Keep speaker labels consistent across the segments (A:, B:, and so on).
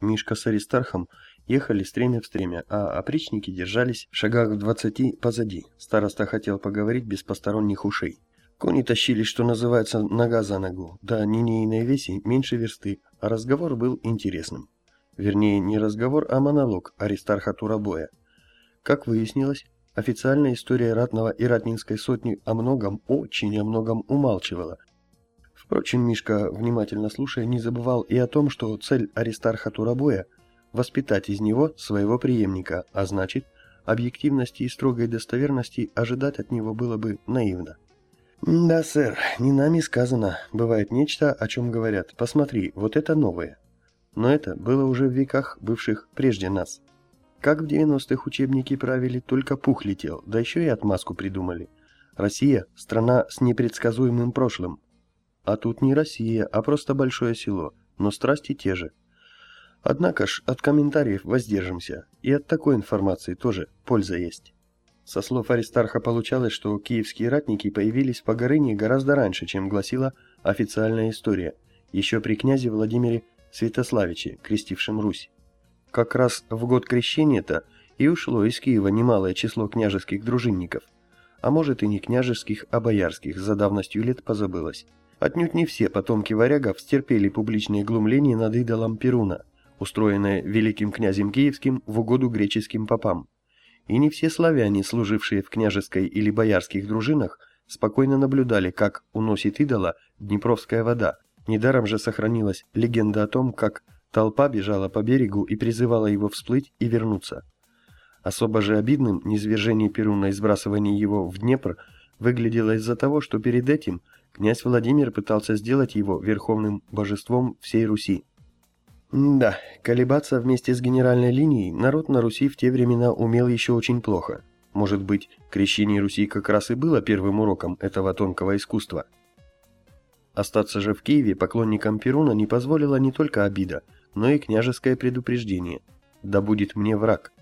A: Мишка с Аристархом ехали стремя в стремя, а опричники держались в шагах в двадцати позади. Староста хотел поговорить без посторонних ушей. Кони тащили, что называется, нога за ногу. Да, линейной веси меньше версты, а разговор был интересным. Вернее, не разговор, а монолог Аристарха Турабоя. Как выяснилось, официальная история ратного и ратнинской сотни о многом, очень о многом умалчивала. Впрочем, Мишка, внимательно слушая, не забывал и о том, что цель Аристарха Турабоя – воспитать из него своего преемника, а значит, объективности и строгой достоверности ожидать от него было бы наивно. «Да, сэр, не нами сказано. Бывает нечто, о чем говорят. Посмотри, вот это новое». Но это было уже в веках, бывших прежде нас. Как в 90-х учебники правили, только пух летел, да еще и отмазку придумали. Россия – страна с непредсказуемым прошлым. А тут не Россия, а просто большое село, но страсти те же. Однако ж, от комментариев воздержимся, и от такой информации тоже польза есть. Со слов Аристарха получалось, что киевские ратники появились в Погорыне гораздо раньше, чем гласила официальная история, еще при князе Владимире Святославиче, крестившем Русь. Как раз в год крещения-то и ушло из Киева немалое число княжеских дружинников, а может и не княжеских, а боярских, за давностью лет позабылось. Отнюдь не все потомки варягов стерпели публичное глумление над идолом Перуна, устроенное великим князем киевским в угоду греческим попам. И не все славяне, служившие в княжеской или боярских дружинах, спокойно наблюдали, как уносит идола Днепровская вода. Недаром же сохранилась легенда о том, как толпа бежала по берегу и призывала его всплыть и вернуться. Особо же обидным низвержение Перуна и сбрасывание его в Днепр выглядело из-за того, что перед этим князь Владимир пытался сделать его верховным божеством всей Руси. Да, колебаться вместе с генеральной линией народ на Руси в те времена умел еще очень плохо. Может быть, крещение Руси как раз и было первым уроком этого тонкого искусства. Остаться же в Киеве поклонникам Перуна не позволила не только обида, но и княжеское предупреждение «Да будет мне враг»,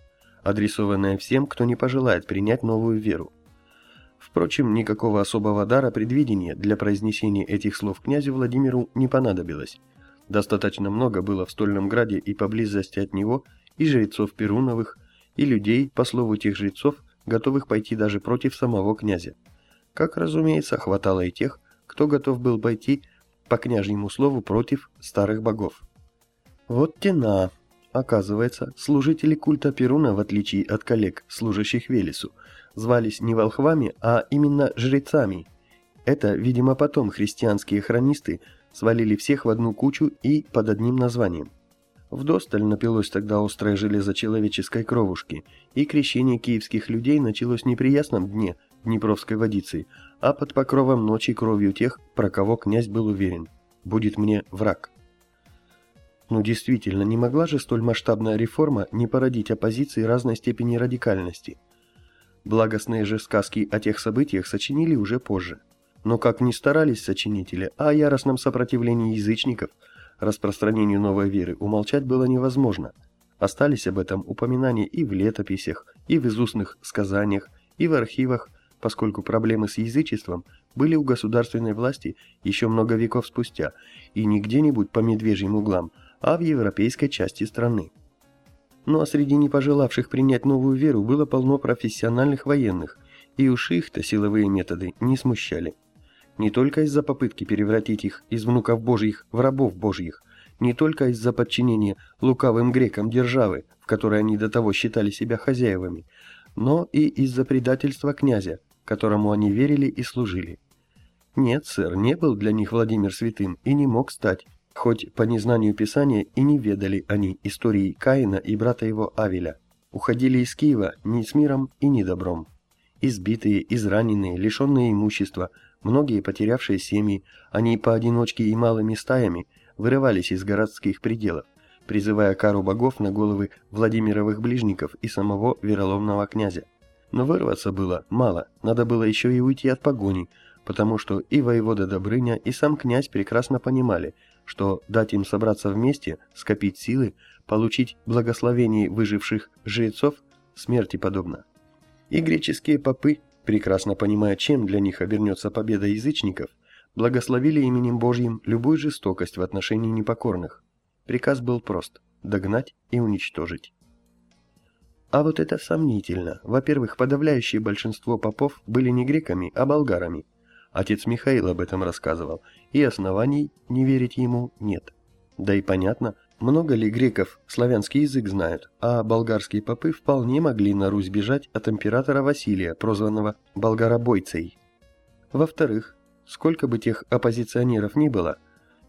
A: адресованное всем, кто не пожелает принять новую веру. Впрочем, никакого особого дара предвидения для произнесения этих слов князю Владимиру не понадобилось – Достаточно много было в Стольном Граде и поблизости от него и жрецов Перуновых, и людей, по слову тех жрецов, готовых пойти даже против самого князя. Как, разумеется, хватало и тех, кто готов был пойти по княжьему слову против старых богов. Вот тена. Оказывается, служители культа Перуна, в отличие от коллег, служащих Велесу, звались не волхвами, а именно жрецами. Это, видимо, потом христианские хронисты свалили всех в одну кучу и под одним названием. Вдосталь напилось тогда острое железо человеческой кровушки, и крещение киевских людей началось не при ясном дне Днепровской водицей, а под покровом ночи кровью тех, про кого князь был уверен. Будет мне враг. Ну действительно, не могла же столь масштабная реформа не породить оппозиции разной степени радикальности. Благостные же сказки о тех событиях сочинили уже позже. Но как ни старались сочинители, о яростном сопротивлении язычников, распространению новой веры умолчать было невозможно. Остались об этом упоминания и в летописях, и в изустных сказаниях, и в архивах, поскольку проблемы с язычеством были у государственной власти еще много веков спустя, и не где-нибудь по медвежьим углам, а в европейской части страны. Ну а среди не пожелавших принять новую веру было полно профессиональных военных, и уж их-то силовые методы не смущали не только из-за попытки превратить их из внуков божьих в рабов божьих, не только из-за подчинения лукавым грекам державы, в которой они до того считали себя хозяевами, но и из-за предательства князя, которому они верили и служили. Нет, сэр, не был для них Владимир святым и не мог стать, хоть по незнанию Писания и не ведали они истории Каина и брата его Авеля. Уходили из Киева ни с миром и ни добром. Избитые, израненные, лишенные имущества – Многие, потерявшие семьи, они поодиночке и малыми стаями вырывались из городских пределов, призывая кару богов на головы Владимировых ближников и самого вероломного князя. Но вырваться было мало, надо было еще и уйти от погони, потому что и воевода Добрыня, и сам князь прекрасно понимали, что дать им собраться вместе, скопить силы, получить благословение выживших жрецов смерти подобно. И греческие попы прекрасно понимая, чем для них обернется победа язычников, благословили именем Божьим любую жестокость в отношении непокорных. Приказ был прост – догнать и уничтожить. А вот это сомнительно. Во-первых, подавляющее большинство попов были не греками, а болгарами. Отец Михаил об этом рассказывал, и оснований не верить ему нет. Да и понятно, много ли греков славянский язык знают, а болгарские попы вполне могли на Русь бежать от императора Василия, прозванного болгаробойцей. Во-вторых, сколько бы тех оппозиционеров ни было,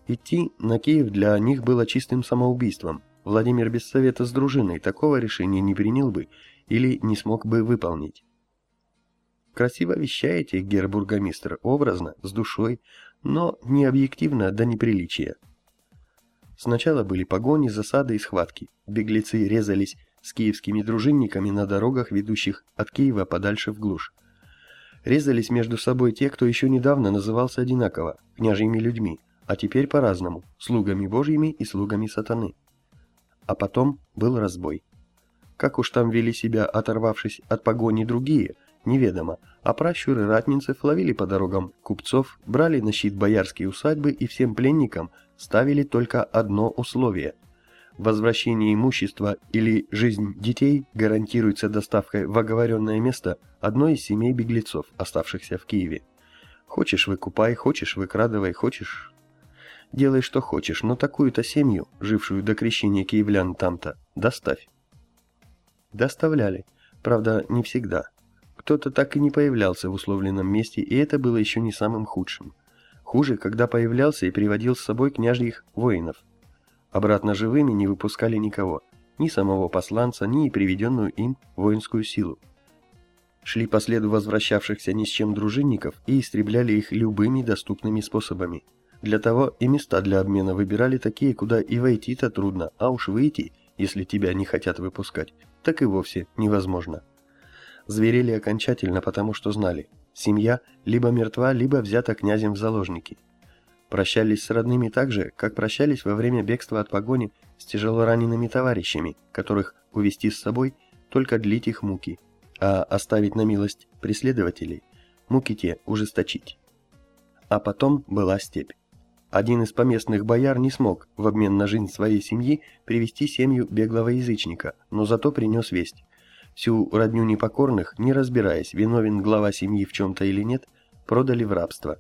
A: идти на Киев для них было чистым самоубийством. Владимир без совета с дружиной такого решения не принял бы или не смог бы выполнить. Красиво вещаете, гербургомистр, образно, с душой, но не объективно до неприличия. Сначала были погони, засады и схватки. Беглецы резались с киевскими дружинниками на дорогах, ведущих от Киева подальше в глушь. Резались между собой те, кто еще недавно назывался одинаково, княжьими людьми, а теперь по-разному, слугами божьими и слугами сатаны. А потом был разбой. Как уж там вели себя, оторвавшись от погони другие – неведомо, а пращуры ратнинцев ловили по дорогам купцов, брали на щит боярские усадьбы и всем пленникам ставили только одно условие – Возвращение имущества или жизнь детей гарантируется доставкой в оговоренное место одной из семей беглецов, оставшихся в Киеве. Хочешь выкупай, хочешь выкрадывай, хочешь... Делай, что хочешь, но такую-то семью, жившую до крещения киевлян там-то, доставь. Доставляли, правда, не всегда. Кто-то так и не появлялся в условленном месте, и это было еще не самым худшим. Хуже, когда появлялся и приводил с собой княжьих воинов. Обратно живыми не выпускали никого, ни самого посланца, ни приведенную им воинскую силу. Шли по следу возвращавшихся ни с чем дружинников и истребляли их любыми доступными способами. Для того и места для обмена выбирали такие, куда и войти-то трудно, а уж выйти, если тебя не хотят выпускать, так и вовсе невозможно зверели окончательно, потому что знали, семья либо мертва, либо взята князем в заложники. Прощались с родными так же, как прощались во время бегства от погони с тяжелоранеными товарищами, которых увести с собой, только длить их муки, а оставить на милость преследователей, муки те ужесточить. А потом была степь. Один из поместных бояр не смог в обмен на жизнь своей семьи привести семью беглого язычника, но зато принес весть. Всю родню непокорных, не разбираясь, виновен глава семьи в чем-то или нет, продали в рабство.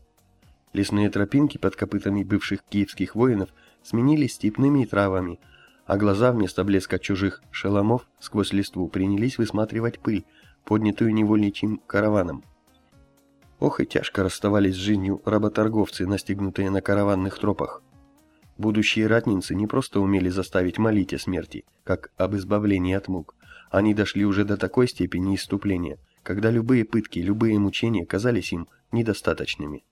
A: Лесные тропинки под копытами бывших киевских воинов сменились степными травами, а глаза вместо блеска чужих шеломов сквозь листву принялись высматривать пыль, поднятую невольничьим караваном. Ох и тяжко расставались с жизнью работорговцы, настигнутые на караванных тропах. Будущие ратницы не просто умели заставить молить о смерти, как об избавлении от мук, они дошли уже до такой степени иступления, когда любые пытки, любые мучения казались им недостаточными.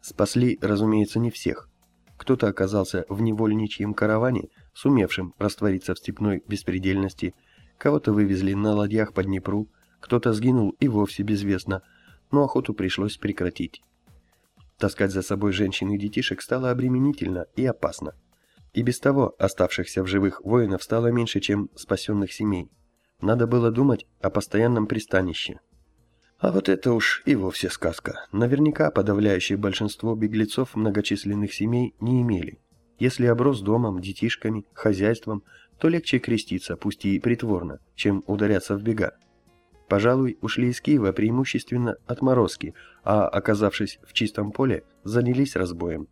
A: Спасли, разумеется, не всех. Кто-то оказался в невольничьем караване, сумевшим раствориться в степной беспредельности, кого-то вывезли на ладьях по Днепру, кто-то сгинул и вовсе безвестно, но охоту пришлось прекратить. Таскать за собой женщин и детишек стало обременительно и опасно. И без того оставшихся в живых воинов стало меньше, чем спасенных семей. Надо было думать о постоянном пристанище. А вот это уж и вовсе сказка. Наверняка подавляющее большинство беглецов многочисленных семей не имели. Если оброс домом, детишками, хозяйством, то легче креститься, пусть и притворно, чем ударяться в бега. Пожалуй, ушли из Киева преимущественно отморозки, а, оказавшись в чистом поле, занялись разбоем.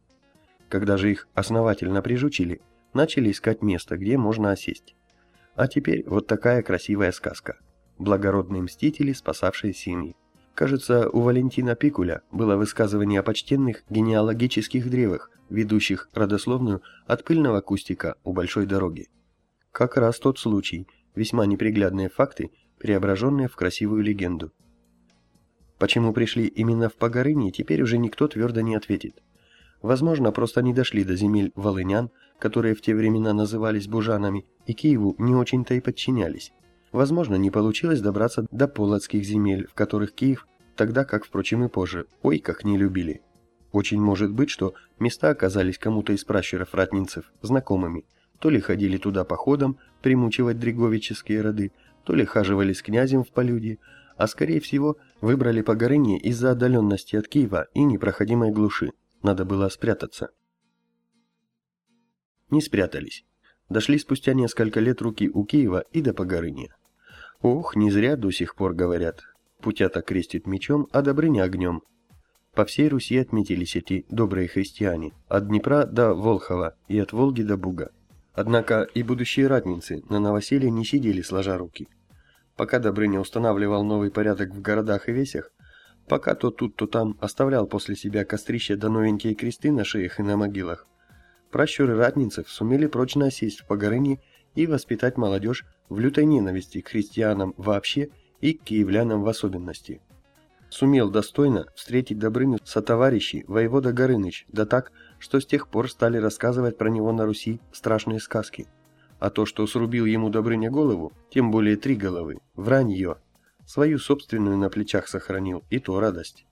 A: Когда же их основательно прижучили, начали искать место, где можно осесть. А теперь вот такая красивая сказка. Благородные мстители, спасавшие семьи. Кажется, у Валентина Пикуля было высказывание о почтенных генеалогических древах, ведущих родословную от пыльного кустика у большой дороги. Как раз тот случай, весьма неприглядные факты, преображенные в красивую легенду. Почему пришли именно в Погорыни, теперь уже никто твердо не ответит. Возможно, просто не дошли до земель волынян, которые в те времена назывались бужанами, и Киеву не очень-то и подчинялись. Возможно, не получилось добраться до полоцких земель, в которых Киев, тогда как, впрочем, и позже, ой, как не любили. Очень может быть, что места оказались кому-то из пращуров-ратнинцев знакомыми, то ли ходили туда походом, примучивать дриговические роды, то ли хаживали с князем в полюдье, а скорее всего выбрали Погорыне из-за отдаленности от Киева и непроходимой глуши. Надо было спрятаться. Не спрятались. Дошли спустя несколько лет руки у Киева и до Погорыни. Ох, не зря до сих пор говорят. Путята крестит мечом, а Добрыня огнем. По всей Руси отметились эти добрые христиане, от Днепра до Волхова и от Волги до Буга. Однако и будущие ратницы на новоселье не сидели сложа руки. Пока Добрыня устанавливал новый порядок в городах и весях, пока то тут, то там оставлял после себя кострища да новенькие кресты на шеях и на могилах, пращуры ратницев сумели прочно осесть в Погорыне и воспитать молодежь в лютой ненависти к христианам вообще и к киевлянам в особенности. Сумел достойно встретить Добрыню сотоварищей воевода Горыныч, да так, что с тех пор стали рассказывать про него на Руси страшные сказки – а то, что срубил ему Добрыня голову, тем более три головы, вранье. Свою собственную на плечах сохранил, и то радость.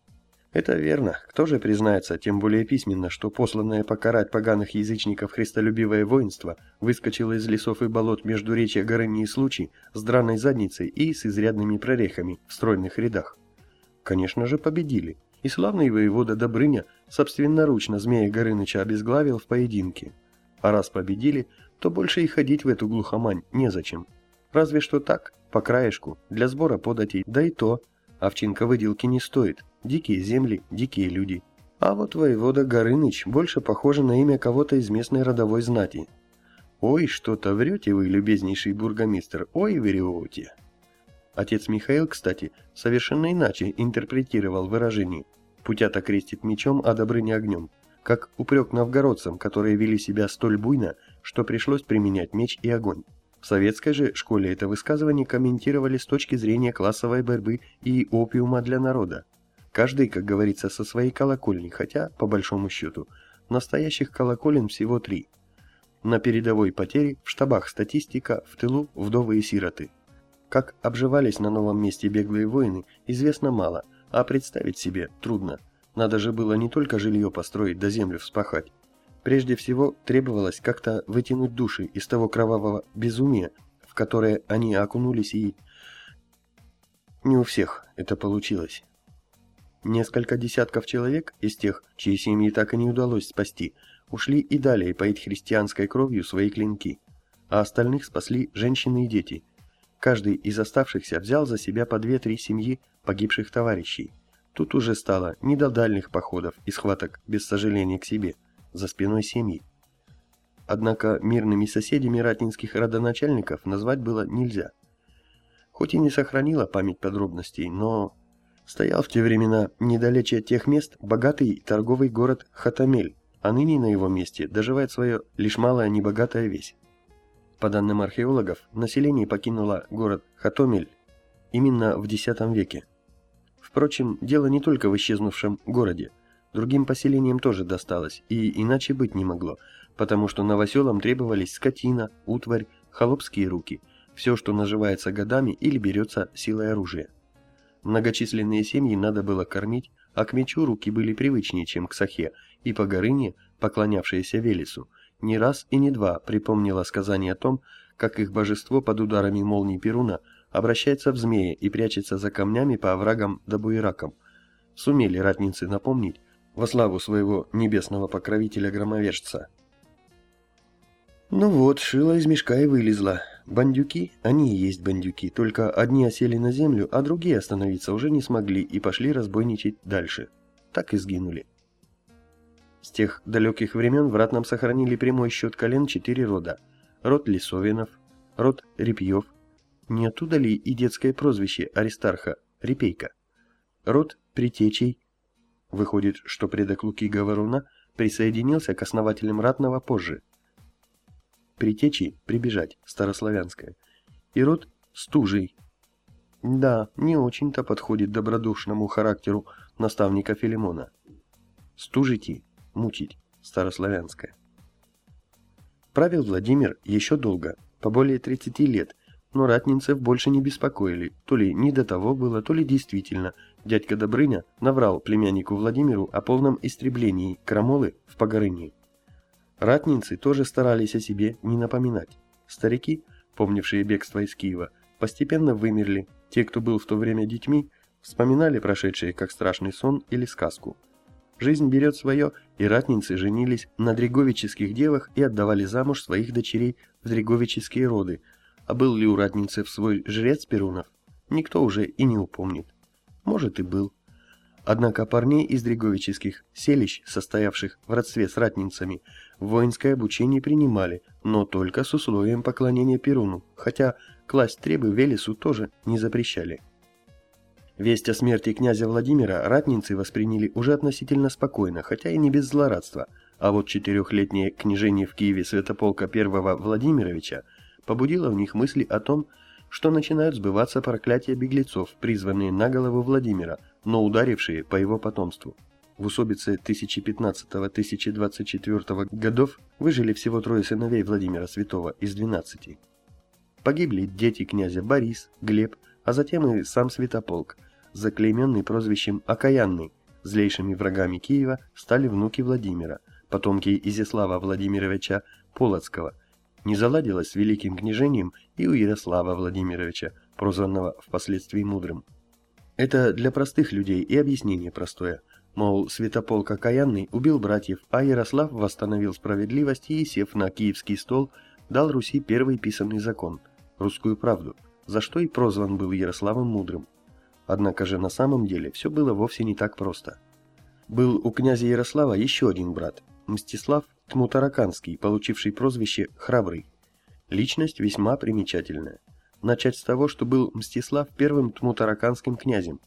A: Это верно. Кто же признается, тем более письменно, что посланное покарать поганых язычников христолюбивое воинство выскочило из лесов и болот между речи Горыни и Случай с драной задницей и с изрядными прорехами в стройных рядах? Конечно же, победили. И славный воевода Добрыня собственноручно змея Горыныча обезглавил в поединке. А раз победили, то больше и ходить в эту глухомань незачем. Разве что так, по краешку, для сбора податей, да и то. Овчинка выделки не стоит, дикие земли, дикие люди. А вот воевода Горыныч больше похоже на имя кого-то из местной родовой знати. Ой, что-то врете вы, любезнейший бургомистр, ой, врете. Отец Михаил, кстати, совершенно иначе интерпретировал выражение «путята крестит мечом, а Добрыня огнем», как упрек новгородцам, которые вели себя столь буйно, что пришлось применять меч и огонь. В советской же школе это высказывание комментировали с точки зрения классовой борьбы и опиума для народа. Каждый, как говорится, со своей колокольни, хотя, по большому счету, настоящих колоколен всего три. На передовой потери, в штабах статистика, в тылу вдовы и сироты. Как обживались на новом месте беглые воины, известно мало, а представить себе трудно. Надо же было не только жилье построить да землю вспахать, Прежде всего, требовалось как-то вытянуть души из того кровавого безумия, в которое они окунулись и... Не у всех это получилось. Несколько десятков человек из тех, чьи семьи так и не удалось спасти, ушли и далее поить христианской кровью свои клинки, а остальных спасли женщины и дети. Каждый из оставшихся взял за себя по две-три семьи погибших товарищей. Тут уже стало не до дальних походов и схваток без сожаления к себе – за спиной семьи. Однако мирными соседями ратнинских родоначальников назвать было нельзя. Хоть и не сохранила память подробностей, но стоял в те времена недалече тех мест богатый торговый город Хатамель, а ныне на его месте доживает свое лишь малая небогатая весь. По данным археологов, население покинуло город Хатомель именно в X веке. Впрочем, дело не только в исчезнувшем городе. Другим поселениям тоже досталось, и иначе быть не могло, потому что новоселам требовались скотина, утварь, холопские руки, все, что наживается годами или берется силой оружия. Многочисленные семьи надо было кормить, а к мечу руки были привычнее, чем к сахе, и по горыне, поклонявшиеся Велесу, не раз и не два припомнила сказание о том, как их божество под ударами молний Перуна обращается в змея и прячется за камнями по оврагам да буеракам. Сумели ратницы напомнить, во славу своего небесного покровителя-громовержца. Ну вот, шило из мешка и вылезло. Бандюки, они и есть бандюки, только одни осели на землю, а другие остановиться уже не смогли и пошли разбойничать дальше. Так и сгинули. С тех далеких времен в Ратном сохранили прямой счет колен четыре рода. Род Лисовинов, род Репьев, не оттуда ли и детское прозвище Аристарха Репейка, род Притечей, Выходит, что предок Луки Говоруна присоединился к основателям ратного позже. Притечи – прибежать, старославянское. И род – стужей. Да, не очень-то подходит добродушному характеру наставника Филимона. Стужити – мучить, старославянское. Правил Владимир еще долго, по более 30 лет, но ратнинцев больше не беспокоили, то ли не до того было, то ли действительно – Дядька Добрыня наврал племяннику Владимиру о полном истреблении крамолы в Погорыне. Ратницы тоже старались о себе не напоминать. Старики, помнившие бегство из Киева, постепенно вымерли. Те, кто был в то время детьми, вспоминали прошедшее как страшный сон или сказку. Жизнь берет свое, и ратницы женились на дреговических девах и отдавали замуж своих дочерей в дреговические роды. А был ли у ратницев свой жрец Перунов? Никто уже и не упомнит. Может и был. Однако парней из дреговических селищ, состоявших в родстве с ратницами, в воинское обучение принимали, но только с условием поклонения Перуну, хотя класть требы Велесу тоже не запрещали. Весть о смерти князя Владимира ратницы восприняли уже относительно спокойно, хотя и не без злорадства, а вот четырехлетнее княжение в Киеве святополка I Владимировича побудило в них мысли о том, что начинают сбываться проклятия беглецов, призванные на голову Владимира, но ударившие по его потомству. В усобице 1015-1024 годов выжили всего трое сыновей Владимира Святого из 12. Погибли дети князя Борис, Глеб, а затем и сам Святополк – заклейменный прозвищем «Окаянный», злейшими врагами Киева стали внуки Владимира, потомки Изяслава Владимировича Полоцкого. Не заладилось с великим княжением и у Ярослава Владимировича, прозванного впоследствии Мудрым. Это для простых людей и объяснение простое. Мол, Святополк Окаянный убил братьев, а Ярослав восстановил справедливость и, сев на киевский стол, дал Руси первый писанный закон – русскую правду, за что и прозван был Ярославом Мудрым. Однако же на самом деле все было вовсе не так просто. Был у князя Ярослава еще один брат, Мстислав Тмутараканский, получивший прозвище «Храбрый». Личность весьма примечательная. Начать с того, что был Мстислав первым тмутараканским князем.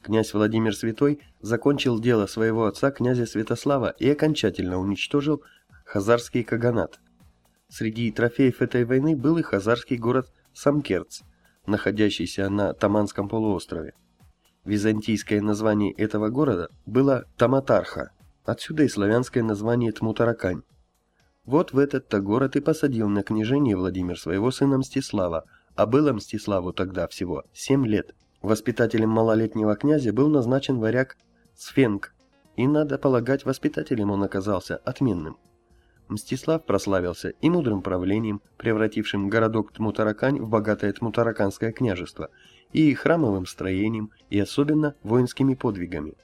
A: Князь Владимир Святой закончил дело своего отца князя Святослава и окончательно уничтожил хазарский каганат. Среди трофеев этой войны был и хазарский город Самкерц, находящийся на Таманском полуострове. Византийское название этого города было Таматарха, отсюда и славянское название Тмутаракань. Вот в этот-то город и посадил на княжение Владимир своего сына Мстислава, а было Мстиславу тогда всего 7 лет. Воспитателем малолетнего князя был назначен варяг Сфенг, и, надо полагать, воспитателем он оказался отменным. Мстислав прославился и мудрым правлением, превратившим городок Тмутаракань в богатое Тмутараканское княжество, и храмовым строением, и особенно воинскими подвигами.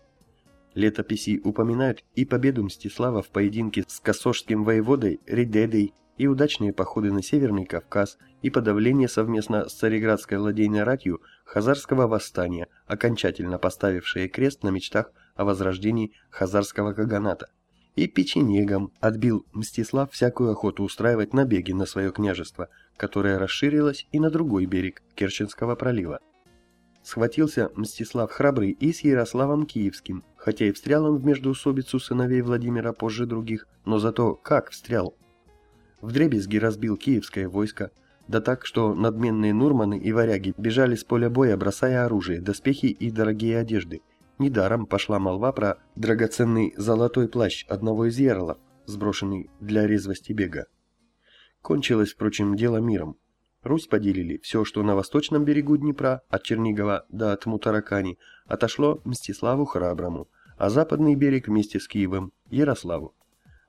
A: Летописи упоминают и победу Мстислава в поединке с косожским воеводой Ридедой, и удачные походы на Северный Кавказ, и подавление совместно с цареградской владейной ратью хазарского восстания, окончательно поставившее крест на мечтах о возрождении хазарского каганата и печенегом отбил Мстислав всякую охоту устраивать набеги на свое княжество, которое расширилось и на другой берег Керченского пролива. Схватился Мстислав храбрый и с Ярославом Киевским, хотя и встрял он в междоусобицу сыновей Владимира позже других, но зато как встрял. Вдребезги разбил киевское войско, да так, что надменные нурманы и варяги бежали с поля боя, бросая оружие, доспехи и дорогие одежды – Недаром пошла молва про драгоценный золотой плащ одного из ярлов, сброшенный для резвости бега. Кончилось, впрочем, дело миром. Русь поделили все, что на восточном берегу Днепра, от Чернигова до Тмутаракани, отошло Мстиславу Храброму, а западный берег вместе с Киевом – Ярославу.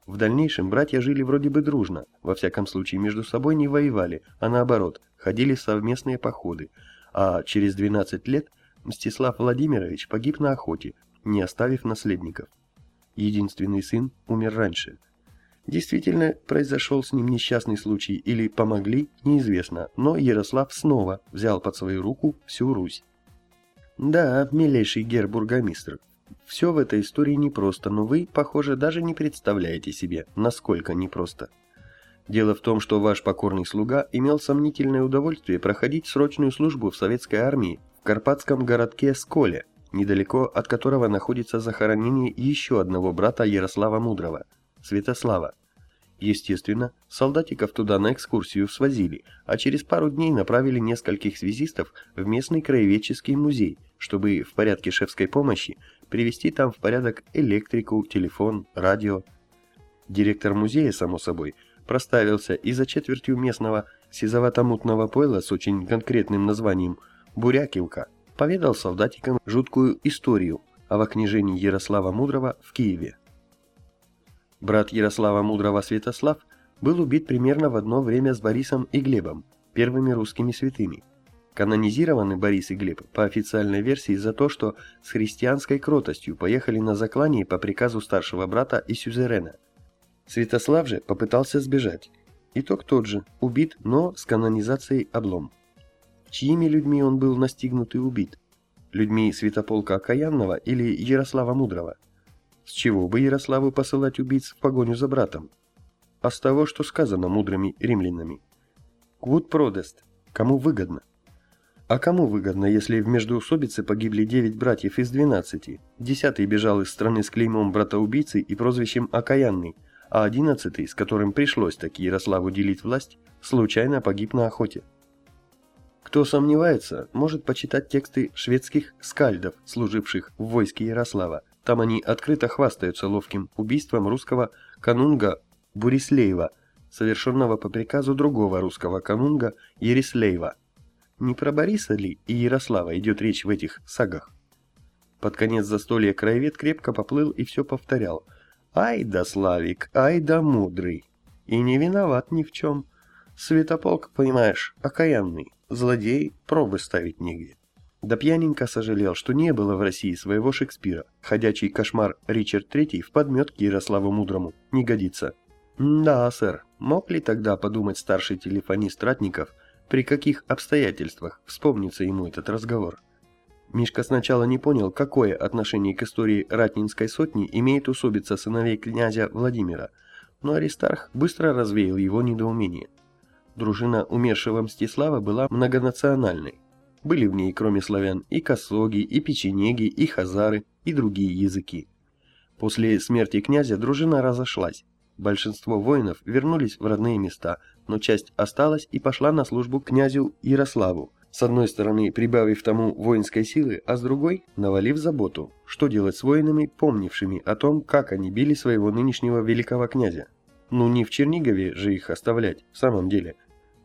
A: В дальнейшем братья жили вроде бы дружно, во всяком случае между собой не воевали, а наоборот, ходили в совместные походы, а через 12 лет Мстислав Владимирович погиб на охоте, не оставив наследников. Единственный сын умер раньше. Действительно, произошел с ним несчастный случай или помогли, неизвестно, но Ярослав снова взял под свою руку всю Русь. Да, милейший гер-бургомистр, все в этой истории непросто, но вы, похоже, даже не представляете себе, насколько непросто. Дело в том, что ваш покорный слуга имел сомнительное удовольствие проходить срочную службу в советской армии карпатском городке Сколе, недалеко от которого находится захоронение еще одного брата Ярослава Мудрого, Святослава. Естественно, солдатиков туда на экскурсию свозили, а через пару дней направили нескольких связистов в местный краеведческий музей, чтобы в порядке шефской помощи привести там в порядок электрику, телефон, радио. Директор музея, само собой, проставился и за четвертью местного сизовато-мутного пойла с очень конкретным названием – Бурякивка поведал солдатикам жуткую историю о вокнижении Ярослава Мудрого в Киеве. Брат Ярослава Мудрого Святослав был убит примерно в одно время с Борисом и Глебом, первыми русскими святыми. Канонизированы Борис и Глеб по официальной версии за то, что с христианской кротостью поехали на заклание по приказу старшего брата и сюзерена. Святослав же попытался сбежать. Итог тот же, убит, но с канонизацией облом. Чьими людьми он был настигнут и убит? Людьми Святополка Окаянного или Ярослава Мудрого? С чего бы Ярославу посылать убийц в погоню за братом? А с того, что сказано мудрыми римлянами. Квуд продест. Кому выгодно? А кому выгодно, если в междоусобице погибли 9 братьев из 12? Десятый бежал из страны с клеймом брата-убийцы и прозвищем Окаянный, а одиннадцатый, с которым пришлось таки Ярославу делить власть, случайно погиб на охоте. Кто сомневается, может почитать тексты шведских скальдов, служивших в войске Ярослава. Там они открыто хвастаются ловким убийством русского канунга Бурислеева, совершенного по приказу другого русского канунга Ерислеева. Не про Бориса ли и Ярослава идет речь в этих сагах? Под конец застолья краевед крепко поплыл и все повторял. «Ай да Славик, ай да мудрый!» И не виноват ни в чем. Святополк, понимаешь, окаянный, злодей, пробы ставить негде. Да пьяненько сожалел, что не было в России своего Шекспира. Ходячий кошмар Ричард III в подметке Ярославу Мудрому не годится. Да, сэр, мог ли тогда подумать старший телефонист Ратников – при каких обстоятельствах вспомнится ему этот разговор. Мишка сначала не понял, какое отношение к истории Ратнинской сотни имеет усобица сыновей князя Владимира, но Аристарх быстро развеял его недоумение. Дружина умершего Мстислава была многонациональной. Были в ней, кроме славян, и косоги, и печенеги, и хазары, и другие языки. После смерти князя дружина разошлась. Большинство воинов вернулись в родные места, но часть осталась и пошла на службу князю Ярославу, с одной стороны прибавив тому воинской силы, а с другой навалив заботу, что делать с воинами, помнившими о том, как они били своего нынешнего великого князя. Ну не в Чернигове же их оставлять, в самом деле.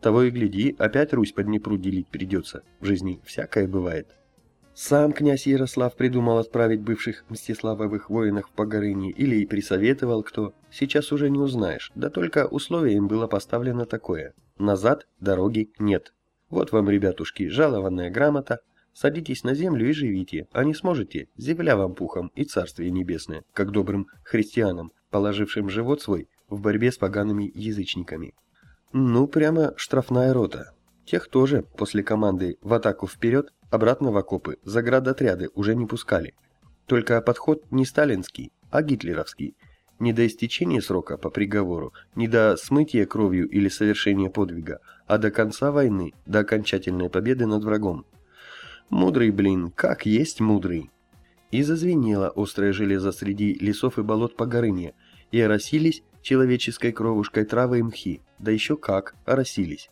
A: Того и гляди, опять Русь по Днепру делить придется, в жизни всякое бывает. Сам князь Ярослав придумал отправить бывших Мстиславовых воинов в Погорыни или и присоветовал кто, сейчас уже не узнаешь, да только условие им было поставлено такое. Назад дороги нет. Вот вам, ребятушки, жалованная грамота, садитесь на землю и живите, а не сможете, земля вам пухом и царствие небесное, как добрым христианам, положившим живот свой в борьбе с погаными язычниками. Ну, прямо штрафная рота. Тех тоже после команды «в атаку вперед» Обратно в окопы заградотряды уже не пускали. Только подход не сталинский, а гитлеровский. Не до истечения срока по приговору, не до смытия кровью или совершения подвига, а до конца войны, до окончательной победы над врагом. Мудрый, блин, как есть мудрый. И зазвенело острое железо среди лесов и болот по горыне, и оросились человеческой кровушкой травы и мхи, да еще как оросились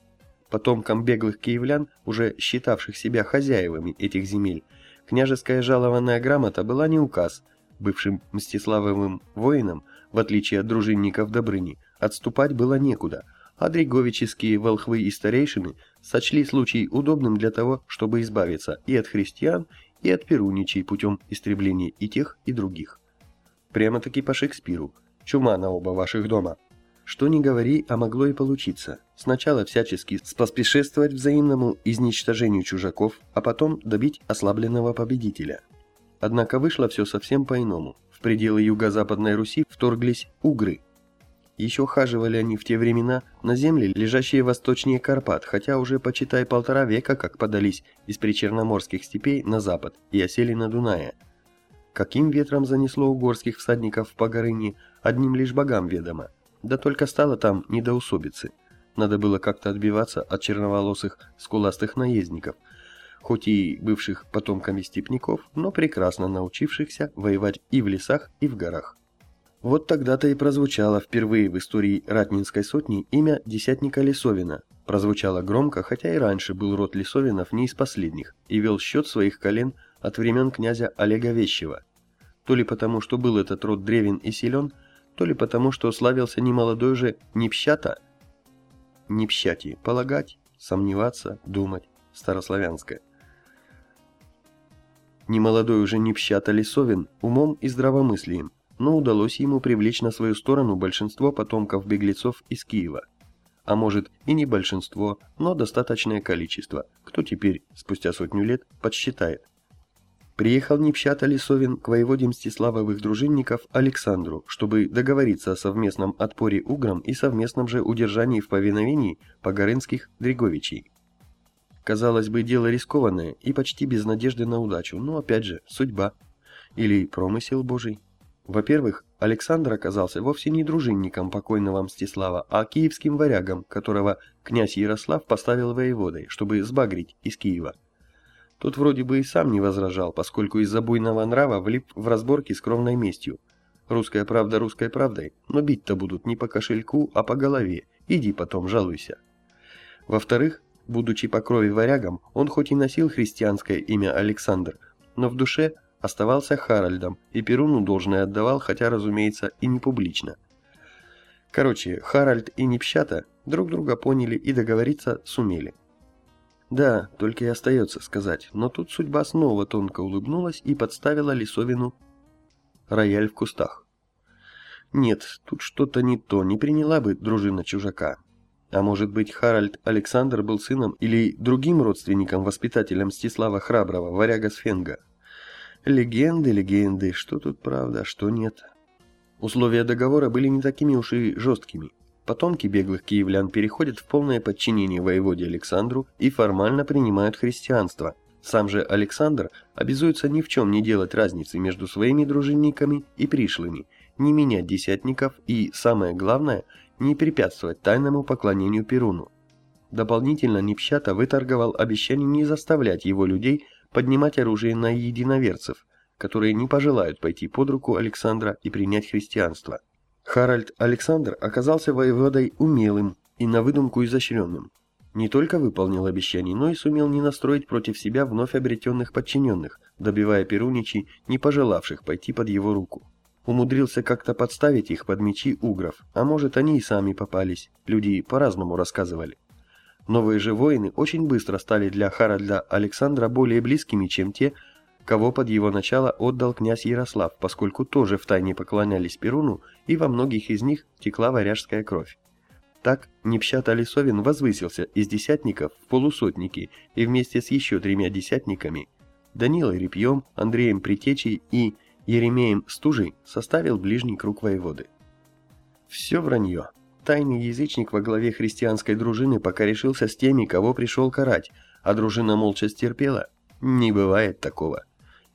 A: потомкам беглых киевлян, уже считавших себя хозяевами этих земель, княжеская жалованная грамота была не указ, бывшим Мстиславовым воинам, в отличие от дружинников Добрыни, отступать было некуда, а дриговические волхвы и старейшины сочли случай удобным для того, чтобы избавиться и от христиан, и от перуничей путем истребления и тех, и других. Прямо-таки по Шекспиру. Чума на оба ваших дома. Что ни говори, а могло и получиться. Сначала всячески споспешествовать взаимному изничтожению чужаков, а потом добить ослабленного победителя. Однако вышло все совсем по-иному. В пределы юго-западной Руси вторглись угры. Еще хаживали они в те времена на земли, лежащие восточнее Карпат, хотя уже почитай полтора века как подались из причерноморских степей на запад и осели на Дунае. Каким ветром занесло угорских всадников в Погорыне, одним лишь богам ведомо – да только стало там не до усобицы. Надо было как-то отбиваться от черноволосых скуластых наездников, хоть и бывших потомками степняков, но прекрасно научившихся воевать и в лесах, и в горах. Вот тогда-то и прозвучало впервые в истории Ратнинской сотни имя десятника Лисовина. Прозвучало громко, хотя и раньше был род Лисовинов не из последних, и вел счет своих колен от времен князя Олега Вещева. То ли потому, что был этот род древен и силен, то ли потому, что славился немолодой же Непщата, Непщати, полагать, сомневаться, думать, старославянское. Немолодой уже Непщата Лисовин умом и здравомыслием, но удалось ему привлечь на свою сторону большинство потомков беглецов из Киева. а может и не большинство, но достаточное количество, кто теперь, спустя сотню лет, подсчитает. Приехал Непщата Лисовин к воеводе Мстиславовых дружинников Александру, чтобы договориться о совместном отпоре уграм и совместном же удержании в повиновении погорынских Дриговичей. Казалось бы, дело рискованное и почти без надежды на удачу, но опять же, судьба. Или промысел Божий. Во-первых, Александр оказался вовсе не дружинником покойного Мстислава, а киевским варягом, которого князь Ярослав поставил воеводой, чтобы сбагрить из Киева. Тот вроде бы и сам не возражал, поскольку из-за буйного нрава влип в разборки с кровной местью. Русская правда русской правдой, но бить-то будут не по кошельку, а по голове. Иди потом жалуйся. Во-вторых, будучи по крови варягом, он хоть и носил христианское имя Александр, но в душе оставался Харальдом и Перуну должное отдавал, хотя, разумеется, и не публично. Короче, Харальд и Непщата друг друга поняли и договориться сумели. Да, только и остается сказать, но тут судьба снова тонко улыбнулась и подставила Лисовину рояль в кустах. Нет, тут что-то не то, не приняла бы дружина чужака. А может быть, Харальд Александр был сыном или другим родственником-воспитателем Мстислава Храброго, варяга Сфенга? Легенды, легенды, что тут правда, а что нет. Условия договора были не такими уж и жесткими. Потомки беглых киевлян переходят в полное подчинение воеводе Александру и формально принимают христианство. Сам же Александр обязуется ни в чем не делать разницы между своими дружинниками и пришлыми, не менять десятников и, самое главное, не препятствовать тайному поклонению Перуну. Дополнительно Непщата выторговал обещание не заставлять его людей поднимать оружие на единоверцев, которые не пожелают пойти под руку Александра и принять христианство. Харальд Александр оказался воеводой умелым и на выдумку изощренным. Не только выполнил обещаний, но и сумел не настроить против себя вновь обретенных подчиненных, добивая перуничей, не пожелавших пойти под его руку. Умудрился как-то подставить их под мечи угров, а может они и сами попались, люди по-разному рассказывали. Новые же воины очень быстро стали для Харальда Александра более близкими, чем те, кого под его начало отдал князь Ярослав, поскольку тоже втайне поклонялись Перуну, и во многих из них текла варяжская кровь. Так Непщат Алисовин возвысился из десятников в полусотники и вместе с еще тремя десятниками Данилой Репьем, Андреем Притечей и Еремеем Стужей составил ближний круг воеводы. Все вранье. Тайный язычник во главе христианской дружины пока решился с теми, кого пришел карать, а дружина молча стерпела. Не бывает такого.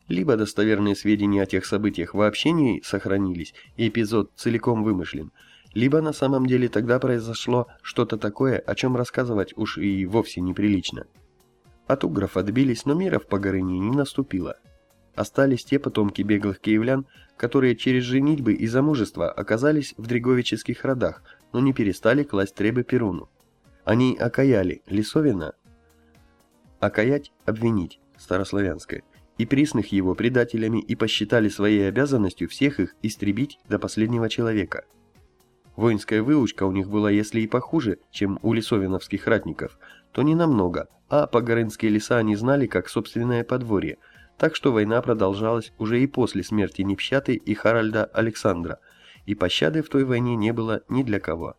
A: Либо достоверные сведения о тех событиях вообще не сохранились, и эпизод целиком вымышлен, либо на самом деле тогда произошло что-то такое, о чем рассказывать уж и вовсе неприлично. От угров отбились, но мира в Погорыне не наступило. Остались те потомки беглых киевлян, которые через женитьбы и замужество оказались в дреговических родах, но не перестали класть требы Перуну. Они окаяли Лисовина, окаять – обвинить, старославянское – и присных его предателями и посчитали своей обязанностью всех их истребить до последнего человека. Воинская выучка у них была, если и похуже, чем у лесовиновских ратников, то не намного, а погорынские леса они знали как собственное подворье, так что война продолжалась уже и после смерти Непщаты и Харальда Александра, и пощады в той войне не было ни для кого.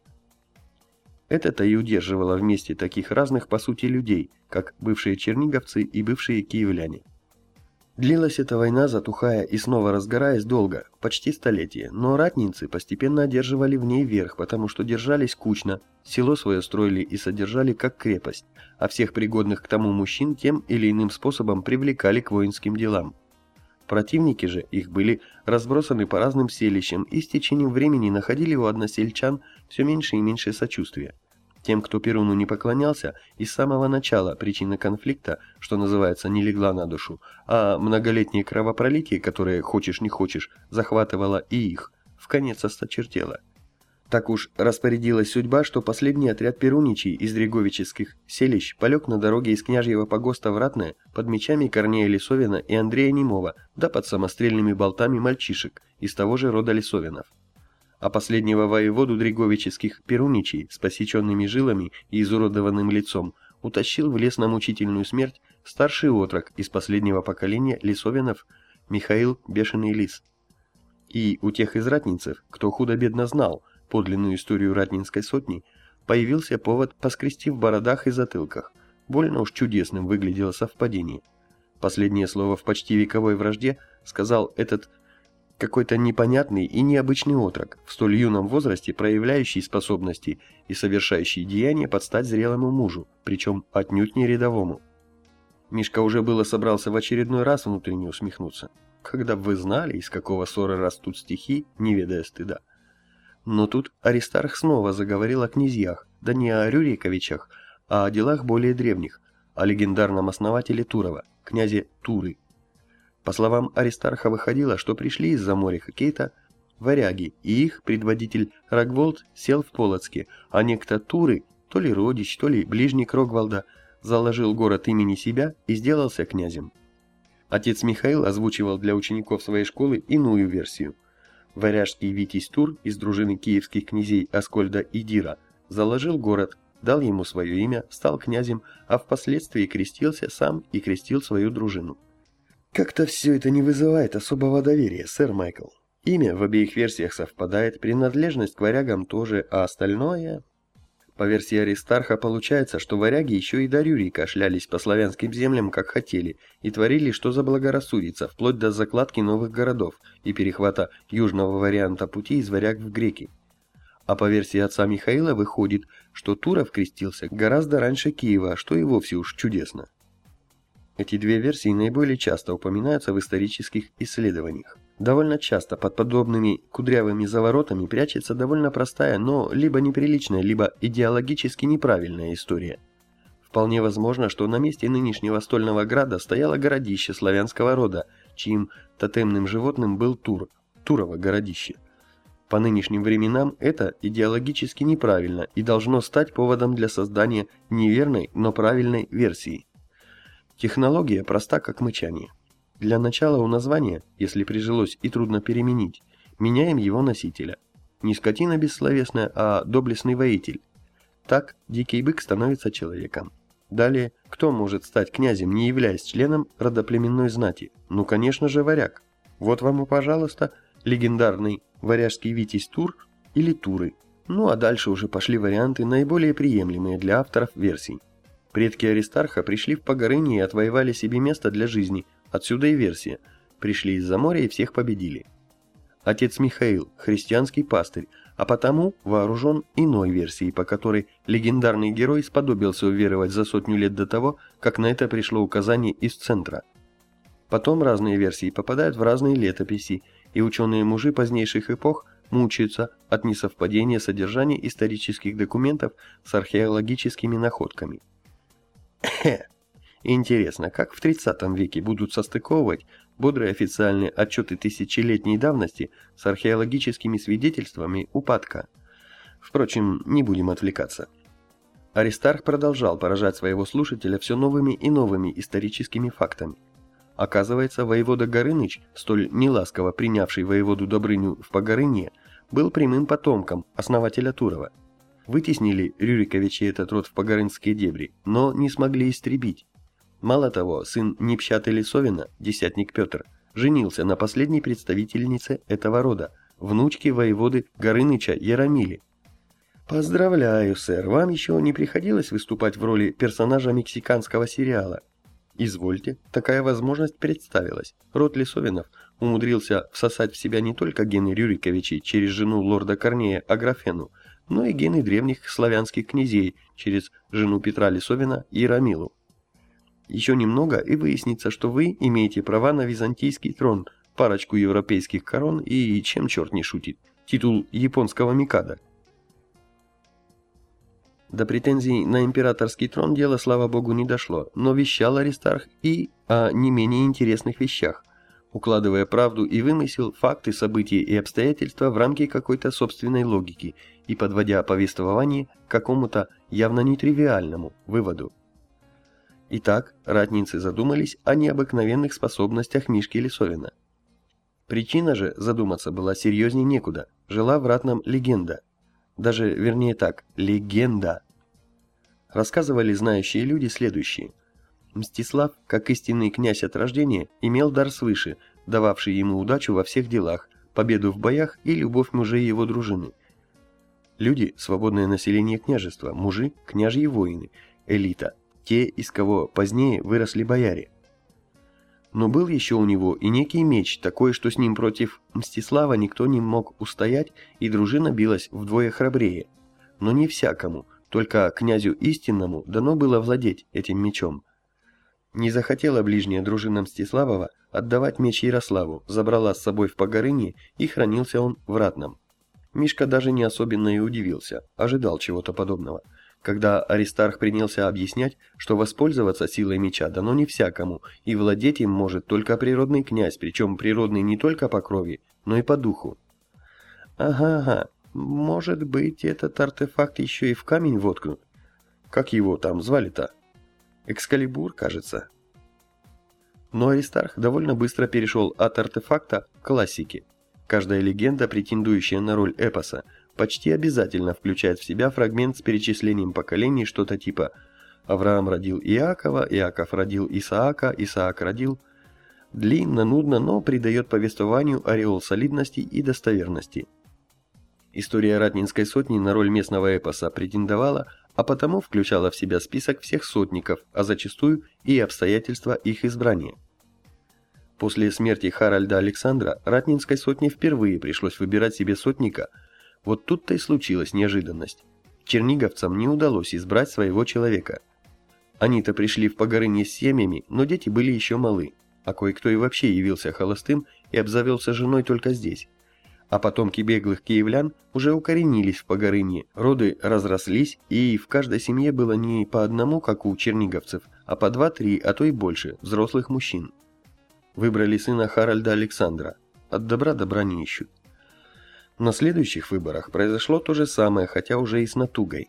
A: Это-то и удерживало вместе таких разных по сути людей, как бывшие черниговцы и бывшие киевляне. Длилась эта война, затухая и снова разгораясь долго, почти столетие, но ратницы постепенно одерживали в ней верх, потому что держались кучно, село свое строили и содержали как крепость, а всех пригодных к тому мужчин тем или иным способом привлекали к воинским делам. Противники же их были разбросаны по разным селищам и с течением времени находили у односельчан все меньше и меньше сочувствия. Тем, кто Перуну не поклонялся, и с самого начала причина конфликта, что называется, не легла на душу, а многолетнее кровопролитие, которое, хочешь не хочешь, захватывало и их, в конец осточертело. Так уж распорядилась судьба, что последний отряд перуничей из дреговических селищ полег на дороге из княжьего погоста в Ратное под мечами Корнея Лисовина и Андрея Немова, да под самострельными болтами мальчишек из того же рода Лисовинов а последнего воеводу Дриговических Перуничей с посеченными жилами и изуродованным лицом утащил в лес на мучительную смерть старший отрок из последнего поколения лесовинов Михаил Бешеный Лис. И у тех из ратницев, кто худо-бедно знал подлинную историю ратнинской сотни, появился повод поскрести в бородах и затылках. Больно уж чудесным выглядело совпадение. Последнее слово в почти вековой вражде сказал этот какой-то непонятный и необычный отрок, в столь юном возрасте проявляющий способности и совершающий деяния под стать зрелому мужу, причем отнюдь не рядовому. Мишка уже было собрался в очередной раз внутренне усмехнуться. Когда бы вы знали, из какого ссоры растут стихи, не ведая стыда. Но тут Аристарх снова заговорил о князьях, да не о Рюриковичах, а о делах более древних, о легендарном основателе Турова, князе Туры, по словам Аристарха выходило, что пришли из-за моря Хакейта варяги, и их предводитель Рогволд сел в Полоцке, а некто Туры, то ли родич, то ли ближник Рогволда, заложил город имени себя и сделался князем. Отец Михаил озвучивал для учеников своей школы иную версию. Варяжский Витязь Тур из дружины киевских князей Аскольда и Дира заложил город, дал ему свое имя, стал князем, а впоследствии крестился сам и крестил свою дружину. Как-то все это не вызывает особого доверия, сэр Майкл. Имя в обеих версиях совпадает, принадлежность к варягам тоже, а остальное... По версии Аристарха получается, что варяги еще и до Рюрика шлялись по славянским землям как хотели и творили что заблагорассудится, вплоть до закладки новых городов и перехвата южного варианта пути из варяг в греки. А по версии отца Михаила выходит, что Туров крестился гораздо раньше Киева, что и вовсе уж чудесно. Эти две версии наиболее часто упоминаются в исторических исследованиях. Довольно часто под подобными кудрявыми заворотами прячется довольно простая, но либо неприличная, либо идеологически неправильная история. Вполне возможно, что на месте нынешнего стольного града стояло городище славянского рода, чьим тотемным животным был Тур, Турово городище. По нынешним временам это идеологически неправильно и должно стать поводом для создания неверной, но правильной версии. Технология проста как мычание. Для начала у названия, если прижилось и трудно переменить, меняем его носителя. Не скотина бессловесная, а доблестный воитель. Так дикий бык становится человеком. Далее, кто может стать князем, не являясь членом родоплеменной знати? Ну, конечно же, варяг. Вот вам и, пожалуйста, легендарный варяжский Витязь Тур или Туры. Ну а дальше уже пошли варианты, наиболее приемлемые для авторов версий. Предки Аристарха пришли в Погорыни и отвоевали себе место для жизни, отсюда и версия. Пришли из-за моря и всех победили. Отец Михаил – христианский пастырь, а потому вооружен иной версией, по которой легендарный герой сподобился уверовать за сотню лет до того, как на это пришло указание из центра. Потом разные версии попадают в разные летописи, и ученые-мужи позднейших эпох мучаются от несовпадения содержания исторических документов с археологическими находками. Интересно, как в 30 веке будут состыковывать бодрые официальные отчеты тысячелетней давности с археологическими свидетельствами упадка? Впрочем, не будем отвлекаться. Аристарх продолжал поражать своего слушателя все новыми и новыми историческими фактами. Оказывается, воевода Горыныч, столь неласково принявший воеводу Добрыню в Погорыне, был прямым потомком основателя Турова – Вытеснили Рюриковичи этот род в погорынские дебри, но не смогли истребить. Мало того, сын Непщаты Лисовина, десятник Петр, женился на последней представительнице этого рода, внучке воеводы Горыныча Яромили. Поздравляю, сэр, вам еще не приходилось выступать в роли персонажа мексиканского сериала. Извольте, такая возможность представилась. Род Лисовинов умудрился всосать в себя не только гены Рюриковичей через жену лорда Корнея Аграфену, но и гены древних славянских князей через жену Петра Лисовина и Рамилу. Еще немного и выяснится, что вы имеете права на византийский трон, парочку европейских корон и, чем черт не шутит, титул японского Микада. До претензий на императорский трон дело, слава богу, не дошло, но вещал Аристарх и о не менее интересных вещах – укладывая правду и вымысел, факты, события и обстоятельства в рамки какой-то собственной логики и подводя повествование к какому-то явно нетривиальному выводу. Итак, ратницы задумались о необыкновенных способностях Мишки Лисовина. Причина же задуматься была серьезнее некуда, жила в ратном легенда. Даже, вернее так, легенда. Рассказывали знающие люди следующее – Мстислав, как истинный князь от рождения, имел дар свыше, дававший ему удачу во всех делах, победу в боях и любовь мужей его дружины. Люди – свободное население княжества, мужи – княжьи воины, элита – те, из кого позднее выросли бояре. Но был еще у него и некий меч, такой, что с ним против Мстислава никто не мог устоять, и дружина билась вдвое храбрее. Но не всякому, только князю истинному дано было владеть этим мечом. Не захотела ближняя дружина Мстиславова отдавать меч Ярославу, забрала с собой в Погорыне, и хранился он в Ратном. Мишка даже не особенно и удивился, ожидал чего-то подобного когда Аристарх принялся объяснять, что воспользоваться силой меча дано не всякому, и владеть им может только природный князь, причем природный не только по крови, но и по духу. Ага-ага, может быть, этот артефакт еще и в камень воткнут. Как его там звали-то? Экскалибур, кажется. Но Аристарх довольно быстро перешел от артефакта к классике. Каждая легенда, претендующая на роль эпоса, почти обязательно включает в себя фрагмент с перечислением поколений, что-то типа «Авраам родил Иакова, Иаков родил Исаака, Исаак родил...» Длинно, нудно, но придает повествованию ореол солидности и достоверности. История Ратнинской сотни на роль местного эпоса претендовала, а потому включала в себя список всех сотников, а зачастую и обстоятельства их избрания. После смерти Харальда Александра Ратнинской сотне впервые пришлось выбирать себе сотника – вот тут-то и случилась неожиданность. Черниговцам не удалось избрать своего человека. Они-то пришли в Погорынье с семьями, но дети были еще малы, а кое-кто и вообще явился холостым и обзавелся женой только здесь. А потомки беглых киевлян уже укоренились в Погорынье, роды разрослись, и в каждой семье было не по одному, как у черниговцев, а по два-три, а то и больше, взрослых мужчин. Выбрали сына Харальда Александра. От добра добра не ищут. На следующих выборах произошло то же самое, хотя уже и с натугой.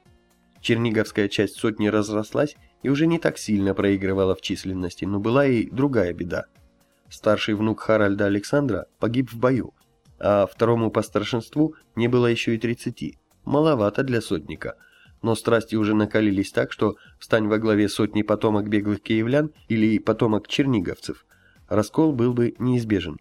A: Черниговская часть сотни разрослась и уже не так сильно проигрывала в численности, но была и другая беда. Старший внук Харальда Александра погиб в бою, а второму по старшинству не было еще и 30. Маловато для сотника. Но страсти уже накалились так, что встань во главе сотни потомок беглых киевлян или потомок черниговцев, раскол был бы неизбежен.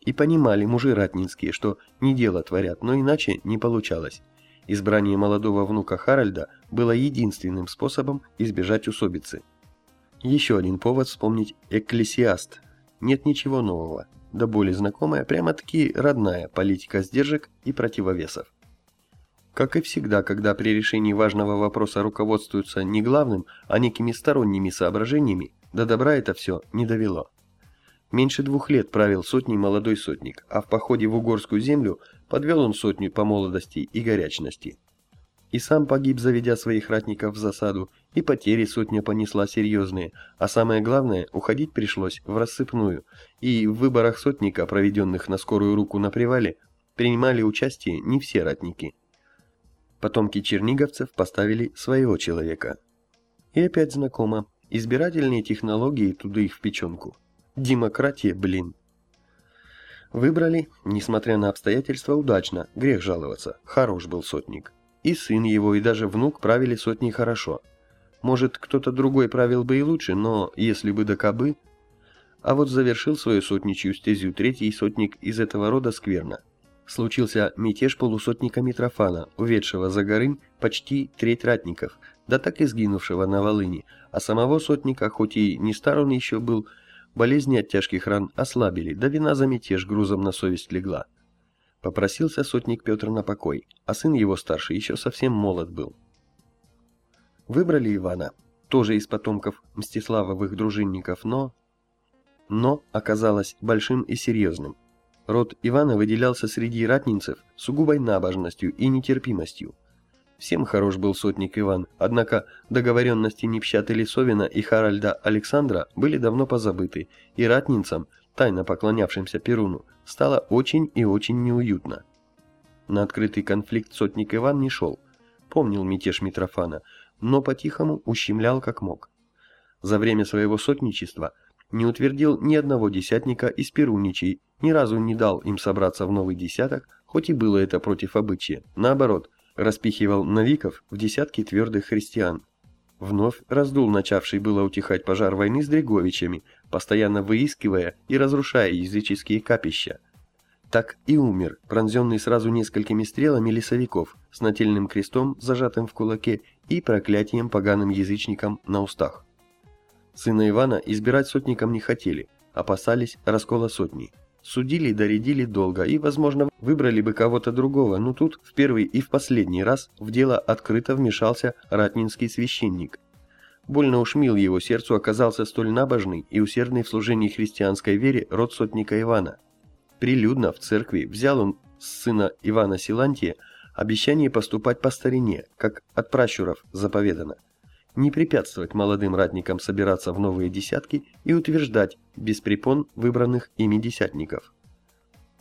A: И понимали мужи ратнинские, что не дело творят, но иначе не получалось. Избрание молодого внука Харальда было единственным способом избежать усобицы. Еще один повод вспомнить «Экклесиаст». Нет ничего нового, да более знакомая, прямо-таки родная политика сдержек и противовесов. Как и всегда, когда при решении важного вопроса руководствуются не главным, а некими сторонними соображениями, до добра это все не довело. Меньше двух лет правил сотней молодой сотник, а в походе в угорскую землю подвел он сотню по молодости и горячности. И сам погиб, заведя своих ратников в засаду, и потери сотня понесла серьезные, а самое главное, уходить пришлось в рассыпную, и в выборах сотника, проведенных на скорую руку на привале, принимали участие не все ратники. Потомки черниговцев поставили своего человека. И опять знакомо, избирательные технологии туда их в печенку. Демократия, блин. Выбрали, несмотря на обстоятельства, удачно, грех жаловаться, хорош был сотник. И сын его, и даже внук правили сотней хорошо. Может, кто-то другой правил бы и лучше, но если бы да кабы... А вот завершил свою сотничью стезю третий сотник из этого рода скверно. Случился мятеж полусотника Митрофана, уведшего за горынь почти треть ратников, да так и сгинувшего на Волыни, а самого сотника, хоть и не стар он еще был, Болезни от тяжких ран ослабили, да вина за мятеж грузом на совесть легла. Попросился сотник Петр на покой, а сын его старший еще совсем молод был. Выбрали Ивана, тоже из потомков Мстиславовых дружинников, но... Но оказалось большим и серьезным. Род Ивана выделялся среди ратнинцев сугубой набожностью и нетерпимостью. Всем хорош был сотник Иван, однако договоренности Непщаты Лисовина и Харальда Александра были давно позабыты, и ратницам, тайно поклонявшимся Перуну, стало очень и очень неуютно. На открытый конфликт сотник Иван не шел, помнил мятеж Митрофана, но по-тихому ущемлял как мог. За время своего сотничества не утвердил ни одного десятника из перуничей, ни разу не дал им собраться в новый десяток, хоть и было это против обычая. Наоборот, распихивал навиков в десятки твердых христиан. Вновь раздул начавший было утихать пожар войны с Дреговичами, постоянно выискивая и разрушая языческие капища. так и умер, пронзенный сразу несколькими стрелами лесовиков с нательным крестом, зажатым в кулаке, и проклятием поганым язычникам на устах. Сына Ивана избирать сотником не хотели, опасались раскола сотни. Судили и доредили долго, и, возможно, выбрали бы кого-то другого, но тут в первый и в последний раз в дело открыто вмешался ратнинский священник. Больно уж мил его сердцу оказался столь набожный и усердный в служении христианской вере род сотника Ивана. Прилюдно в церкви взял он с сына Ивана Силантия обещание поступать по старине, как от пращуров заповедано. Не препятствовать молодым ратникам собираться в новые десятки и утверждать без препон выбранных ими десятников.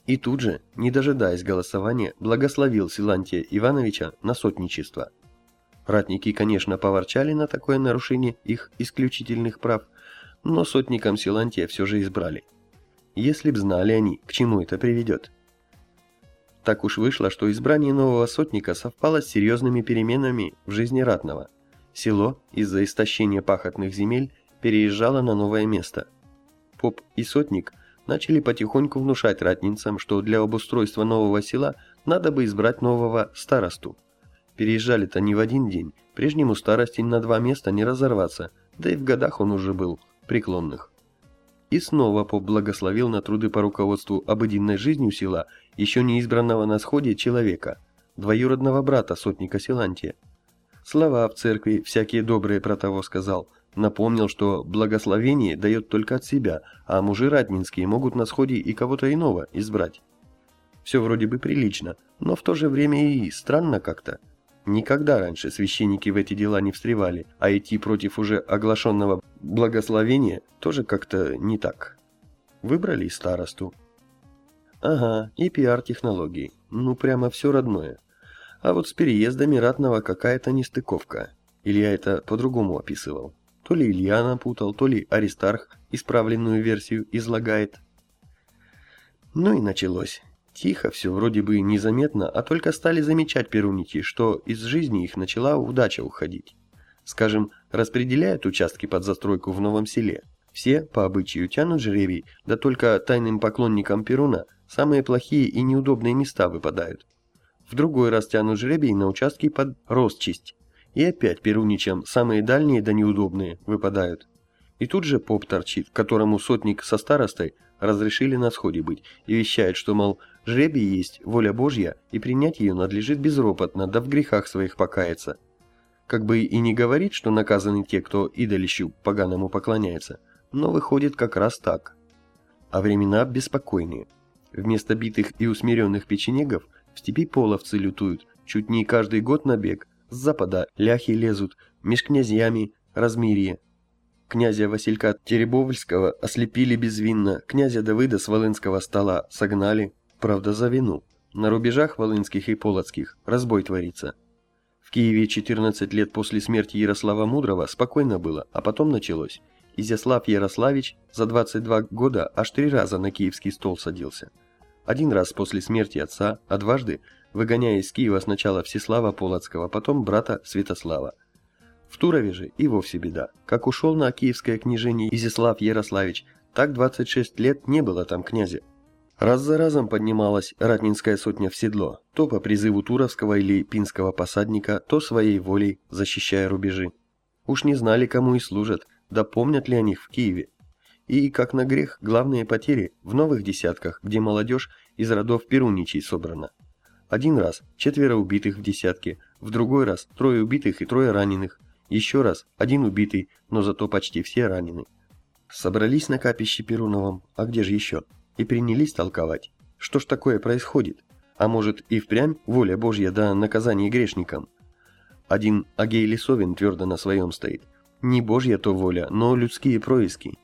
A: И тут же, не дожидаясь голосования, благословил Силантия Ивановича на сотничество. Ратники, конечно, поворчали на такое нарушение их исключительных прав, но сотникам Силантия все же избрали если б знали они, к чему это приведет. Так уж вышло, что избрание нового сотника совпало с серьезными переменами в жизни ратного. Село из-за истощения пахотных земель переезжало на новое место. Поп и сотник начали потихоньку внушать ратницам, что для обустройства нового села надо бы избрать нового старосту. Переезжали-то не в один день, прежнему старости на два места не разорваться, да и в годах он уже был преклонных. И снова поп благословил на труды по руководству обыденной жизнью села еще не избранного на сходе человека, двоюродного брата сотника Силантия. Слова в церкви всякие добрые про того сказал, напомнил, что благословение дает только от себя, а мужи ратнинские могут на сходе и кого-то иного избрать. Все вроде бы прилично, но в то же время и странно как-то. Никогда раньше священники в эти дела не встревали, а идти против уже оглашенного благословения тоже как-то не так. Выбрали старосту. Ага, и пиар-технологии. Ну прямо все родное. А вот с переездами ратного какая-то нестыковка. Или я это по-другому описывал. То ли Илья напутал, то ли Аристарх исправленную версию излагает. Ну и началось. Тихо все, вроде бы незаметно, а только стали замечать перуники, что из жизни их начала удача уходить. Скажем, распределяют участки под застройку в новом селе. Все, по обычаю, тянут жребий, да только тайным поклонникам Перуна самые плохие и неудобные места выпадают. В другой раз тянут жребий на участки под росчесть. И опять перуничам самые дальние да неудобные выпадают. И тут же поп торчит, которому сотник со старостой разрешили на сходе быть, и вещает, что, мол, жребий есть воля Божья, и принять ее надлежит безропотно, да в грехах своих покаяться. Как бы и не говорит, что наказаны те, кто идолищу поганому поклоняется, но выходит как раз так. А времена беспокойные. Вместо битых и усмиренных печенегов в степи половцы лютуют, чуть не каждый год набег, с запада ляхи лезут, меж князьями размирие, Князя Василька Теребовльского ослепили безвинно, князя Давыда с Волынского стола согнали, правда за вину. На рубежах Волынских и Полоцких разбой творится. В Киеве 14 лет после смерти Ярослава Мудрого спокойно было, а потом началось. Изяслав Ярославич за 22 года аж три раза на киевский стол садился. Один раз после смерти отца, а дважды, выгоняя из Киева сначала Всеслава Полоцкого, потом брата Святослава. В Турове же и вовсе беда. Как ушел на киевское княжение Изяслав Ярославич, так 26 лет не было там князя. Раз за разом поднималась ратнинская сотня в седло, то по призыву туровского или пинского посадника, то своей волей, защищая рубежи. Уж не знали, кому и служат, да помнят ли о них в Киеве. И, как на грех, главные потери в новых десятках, где молодежь из родов Перуничей собрана. Один раз четверо убитых в десятке, в другой раз трое убитых и трое раненых, еще раз, один убитый, но зато почти все ранены. Собрались на капище Перуновом, а где же еще? И принялись толковать. Что ж такое происходит? А может и впрямь воля Божья да наказание грешникам? Один Агей Лисовин твердо на своем стоит. Не Божья то воля, но людские происки.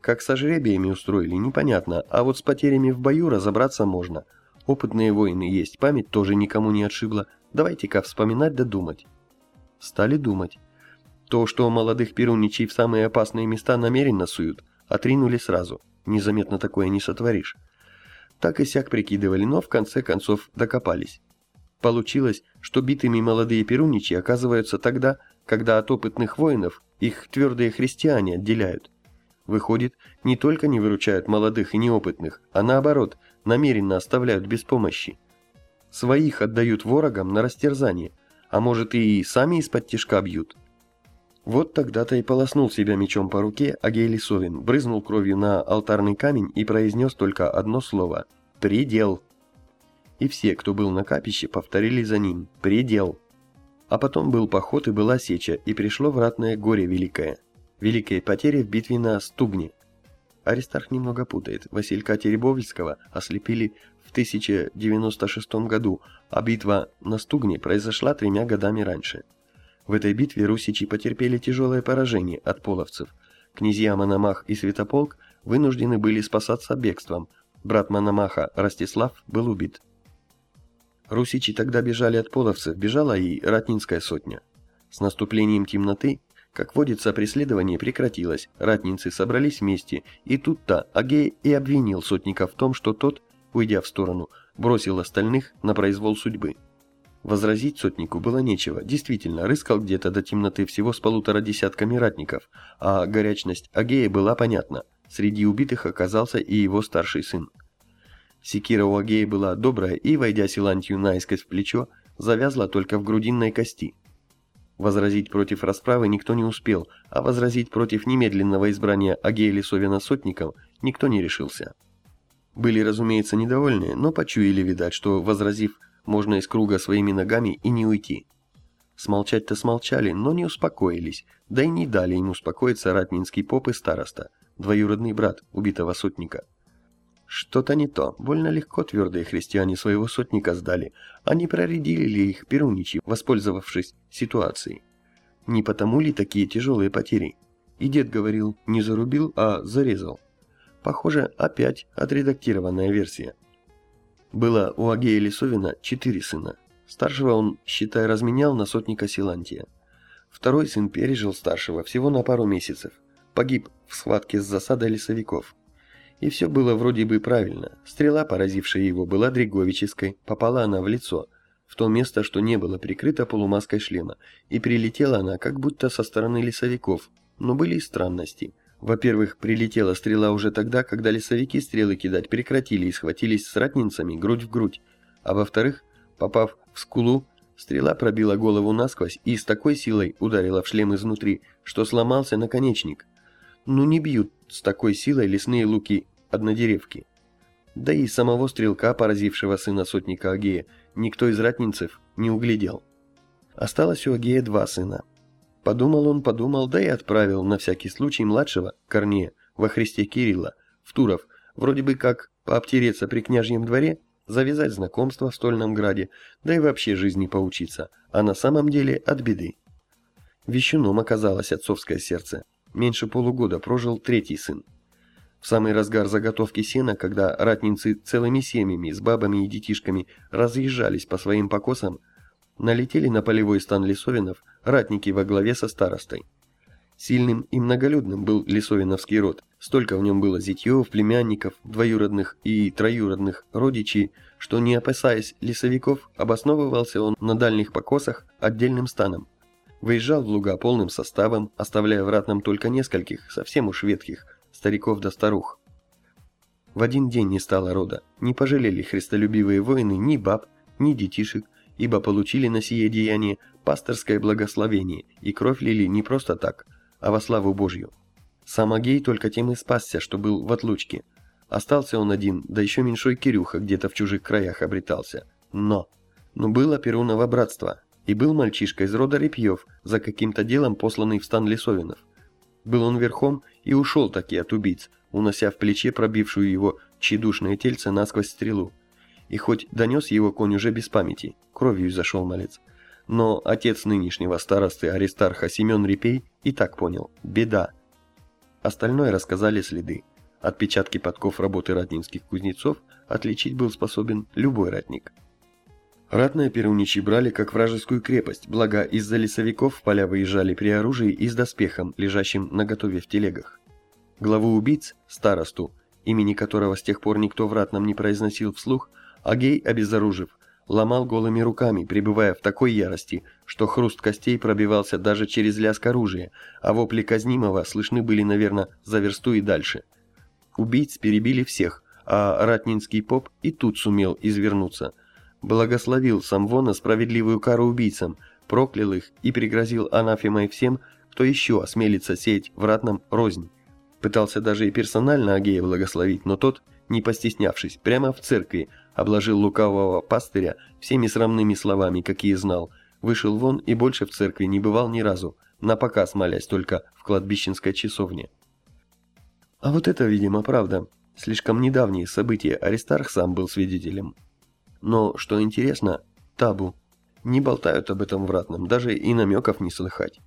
A: Как со жребиями устроили, непонятно, а вот с потерями в бою разобраться можно. Опытные воины есть, память тоже никому не отшибла. Давайте-ка вспоминать да думать. Стали думать. То, что молодых перуничей в самые опасные места намеренно суют, отринули сразу. Незаметно такое не сотворишь. Так и сяк прикидывали, но в конце концов докопались. Получилось, что битыми молодые перуничи оказываются тогда, когда от опытных воинов их твердые христиане отделяют. Выходит, не только не выручают молодых и неопытных, а наоборот, намеренно оставляют без помощи. Своих отдают ворогам на растерзание, а может и сами из-под тишка бьют. Вот тогда-то и полоснул себя мечом по руке Агей Лисовин, брызнул кровью на алтарный камень и произнес только одно слово «Предел». И все, кто был на капище, повторили за ним «Предел». А потом был поход и была сеча, и пришло вратное горе великое. Великие потери в битве на Стугне. Аристарх немного путает. Василька Теребовельского ослепили в 1096 году, а битва на Стугне произошла тремя годами раньше. В этой битве русичи потерпели тяжелое поражение от половцев. Князья Мономах и Святополк вынуждены были спасаться бегством. Брат Мономаха, Ростислав, был убит. Русичи тогда бежали от половцев, бежала и Ратнинская сотня. С наступлением темноты, как водится, преследование прекратилось, ратницы собрались вместе, и тут-то Агей и обвинил сотника в том, что тот, уйдя в сторону, бросил остальных на произвол судьбы. Возразить сотнику было нечего. Действительно, рыскал где-то до темноты всего с полутора десятками ратников, а горячность Агея была понятна. Среди убитых оказался и его старший сын. Секира у Агея была добрая и, войдя Силантию наискось в плечо, завязла только в грудинной кости. Возразить против расправы никто не успел, а возразить против немедленного избрания Агея Лисовина сотником никто не решился. Были, разумеется, недовольны, но почуяли, видать, что, возразив можно из круга своими ногами и не уйти. Смолчать-то смолчали, но не успокоились, да и не дали им успокоиться ратнинский поп и староста, двоюродный брат убитого сотника. Что-то не то, больно легко твердые христиане своего сотника сдали, они проредили ли их перуничи, воспользовавшись ситуацией. Не потому ли такие тяжелые потери? И дед говорил, не зарубил, а зарезал. Похоже, опять отредактированная версия. Было у Агея Лисовина четыре сына. Старшего он, считай, разменял на сотника Силантия. Второй сын пережил старшего всего на пару месяцев. Погиб в схватке с засадой лесовиков. И все было вроде бы правильно. Стрела, поразившая его, была дриговической, попала она в лицо, в то место, что не было прикрыто полумаской шлема, и прилетела она как будто со стороны лесовиков, но были и странности – во-первых, прилетела стрела уже тогда, когда лесовики стрелы кидать прекратили и схватились с ратницами грудь в грудь. А во-вторых, попав в скулу, стрела пробила голову насквозь и с такой силой ударила в шлем изнутри, что сломался наконечник. Ну не бьют с такой силой лесные луки однодеревки. Да и самого стрелка, поразившего сына сотника Агея, никто из ратницев не углядел. Осталось у Агея два сына, Подумал он, подумал, да и отправил на всякий случай младшего, Корнея, во Христе Кирилла, в Туров, вроде бы как пообтереться при княжьем дворе, завязать знакомство в Стольном Граде, да и вообще жизни поучиться, а на самом деле от беды. Вещуном оказалось отцовское сердце. Меньше полугода прожил третий сын. В самый разгар заготовки сена, когда ратницы целыми семьями с бабами и детишками разъезжались по своим покосам, налетели на полевой стан лесовинов ратники во главе со старостой. Сильным и многолюдным был лесовиновский род, столько в нем было зятьев, племянников, двоюродных и троюродных родичей, что не опасаясь лесовиков, обосновывался он на дальних покосах отдельным станом. Выезжал в луга полным составом, оставляя в ратном только нескольких, совсем уж ветхих, стариков да старух. В один день не стало рода, не пожалели христолюбивые воины ни баб, ни детишек, ибо получили на сие деяние пасторское благословение, и кровь лили не просто так, а во славу Божью. Сам Агей только тем и спасся, что был в отлучке. Остался он один, да еще меньшой Кирюха где-то в чужих краях обретался. Но! Но было Перуново братство, и был мальчишка из рода Репьев, за каким-то делом посланный в стан Лесовинов. Был он верхом и ушел таки от убийц, унося в плече пробившую его тщедушное тельце насквозь стрелу. И хоть донес его конь уже без памяти, кровью зашел малец. Но отец нынешнего старосты Аристарха Семен Репей и так понял – беда. Остальное рассказали следы. Отпечатки подков работы ратнинских кузнецов отличить был способен любой ратник. Ратные перуничи брали как вражескую крепость, благо из-за лесовиков в поля выезжали при оружии и с доспехом, лежащим наготове в телегах. Главу убийц, старосту, имени которого с тех пор никто в ратном не произносил вслух, Агей, обезоружив, ломал голыми руками, пребывая в такой ярости, что хруст костей пробивался даже через лязг оружия, а вопли казнимого слышны были, наверное, за версту и дальше. Убийц перебили всех, а ратнинский поп и тут сумел извернуться. Благословил Самвона справедливую кару убийцам, проклял их и пригрозил анафемой всем, кто еще осмелится сеять в ратном рознь. Пытался даже и персонально Агея благословить, но тот, не постеснявшись, прямо в церкви, обложил лукавого пастыря всеми срамными словами, какие знал, вышел вон и больше в церкви не бывал ни разу, на показ молясь только в кладбищенской часовне. А вот это, видимо, правда. Слишком недавние события Аристарх сам был свидетелем. Но, что интересно, табу. Не болтают об этом в даже и намеков не слыхать.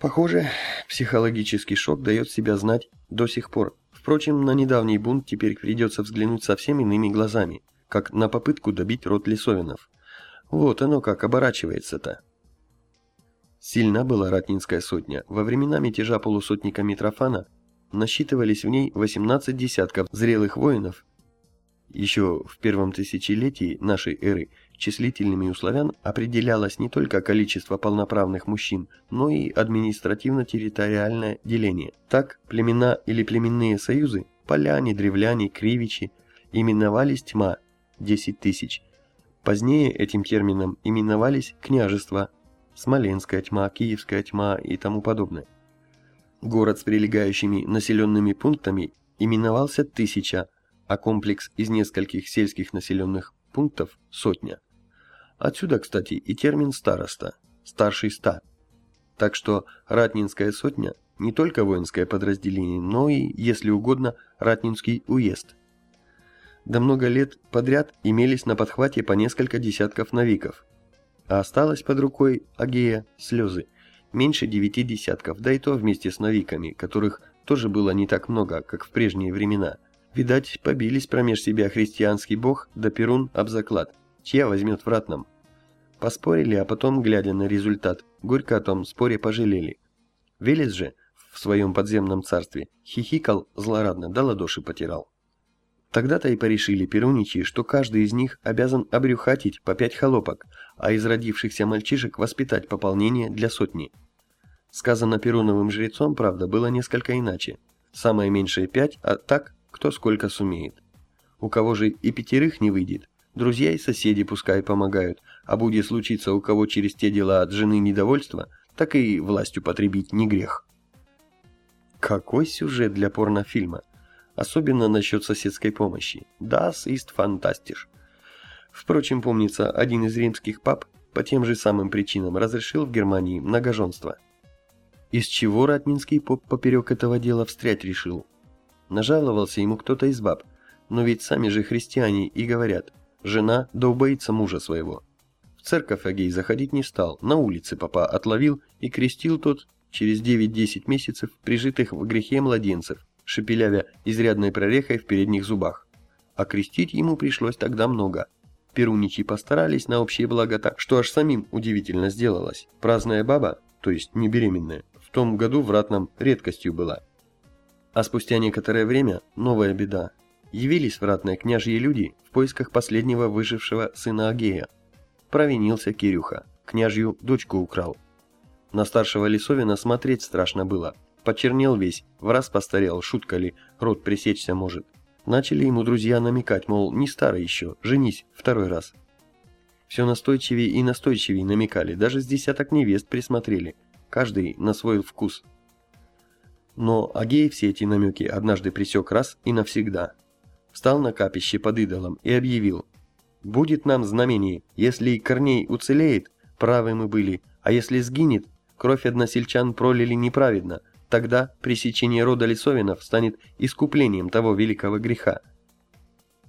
A: Похоже, психологический шок дает себя знать до сих пор. Впрочем, на недавний бунт теперь придется взглянуть совсем иными глазами, как на попытку добить род Лисовинов. Вот оно как оборачивается-то. Сильна была Ратнинская сотня. Во времена мятежа полусотника Митрофана насчитывались в ней 18 десятков зрелых воинов. Еще в первом тысячелетии нашей эры числительными у славян определялось не только количество полноправных мужчин, но и административно-территориальное деление. Так, племена или племенные союзы, поляне, древляне, кривичи, именовались тьма – 10 тысяч. Позднее этим термином именовались княжества – Смоленская тьма, Киевская тьма и тому подобное. Город с прилегающими населенными пунктами именовался Тысяча, а комплекс из нескольких сельских населенных пунктов – Сотня. Отсюда, кстати, и термин «староста» – «старший ста». Так что Ратнинская сотня – не только воинское подразделение, но и, если угодно, Ратнинский уезд. Да много лет подряд имелись на подхвате по несколько десятков навиков. А осталось под рукой Агея слезы меньше девяти десятков, да и то вместе с новиками, которых тоже было не так много, как в прежние времена. Видать, побились промеж себя христианский бог да Перун об заклад, чья возьмет в ратном. Поспорили, а потом, глядя на результат, горько о том споре пожалели. Велес же, в своем подземном царстве, хихикал злорадно, да ладоши потирал. Тогда-то и порешили перуничи, что каждый из них обязан обрюхатить по пять холопок, а из родившихся мальчишек воспитать пополнение для сотни. Сказано Перуновым жрецом, правда, было несколько иначе. Самое меньшее пять, а так, кто сколько сумеет. У кого же и пятерых не выйдет, друзья и соседи пускай помогают, а будет случиться у кого через те дела от жены недовольства, так и властью потребить не грех. Какой сюжет для порнофильма? Особенно насчет соседской помощи. Das ist fantastisch. Впрочем, помнится, один из римских пап по тем же самым причинам разрешил в Германии многоженство. Из чего ратнинский поп поперек этого дела встрять решил? Нажаловался ему кто-то из баб, но ведь сами же христиане и говорят, жена да убоится мужа своего. В церковь Агей заходить не стал, на улице папа отловил и крестил тот через 9-10 месяцев прижитых в грехе младенцев, шепелявя изрядной прорехой в передних зубах. А крестить ему пришлось тогда много. Перуничи постарались на общее благо так, что аж самим удивительно сделалось. Праздная баба, то есть не беременная, том году в ратном редкостью была. А спустя некоторое время новая беда. Явились в ратные княжьи люди в поисках последнего выжившего сына Агея. Провинился Кирюха, княжью дочку украл. На старшего Лисовина смотреть страшно было. Почернел весь, в раз постарел, шутка ли, рот пресечься может. Начали ему друзья намекать, мол, не старый еще, женись второй раз. Все настойчивее и настойчивее намекали, даже с десяток невест присмотрели, каждый на свой вкус. Но Агей все эти намеки однажды пресек раз и навсегда. Встал на капище под идолом и объявил, «Будет нам знамение, если Корней уцелеет, правы мы были, а если сгинет, кровь односельчан пролили неправедно, тогда пресечение рода Лисовинов станет искуплением того великого греха».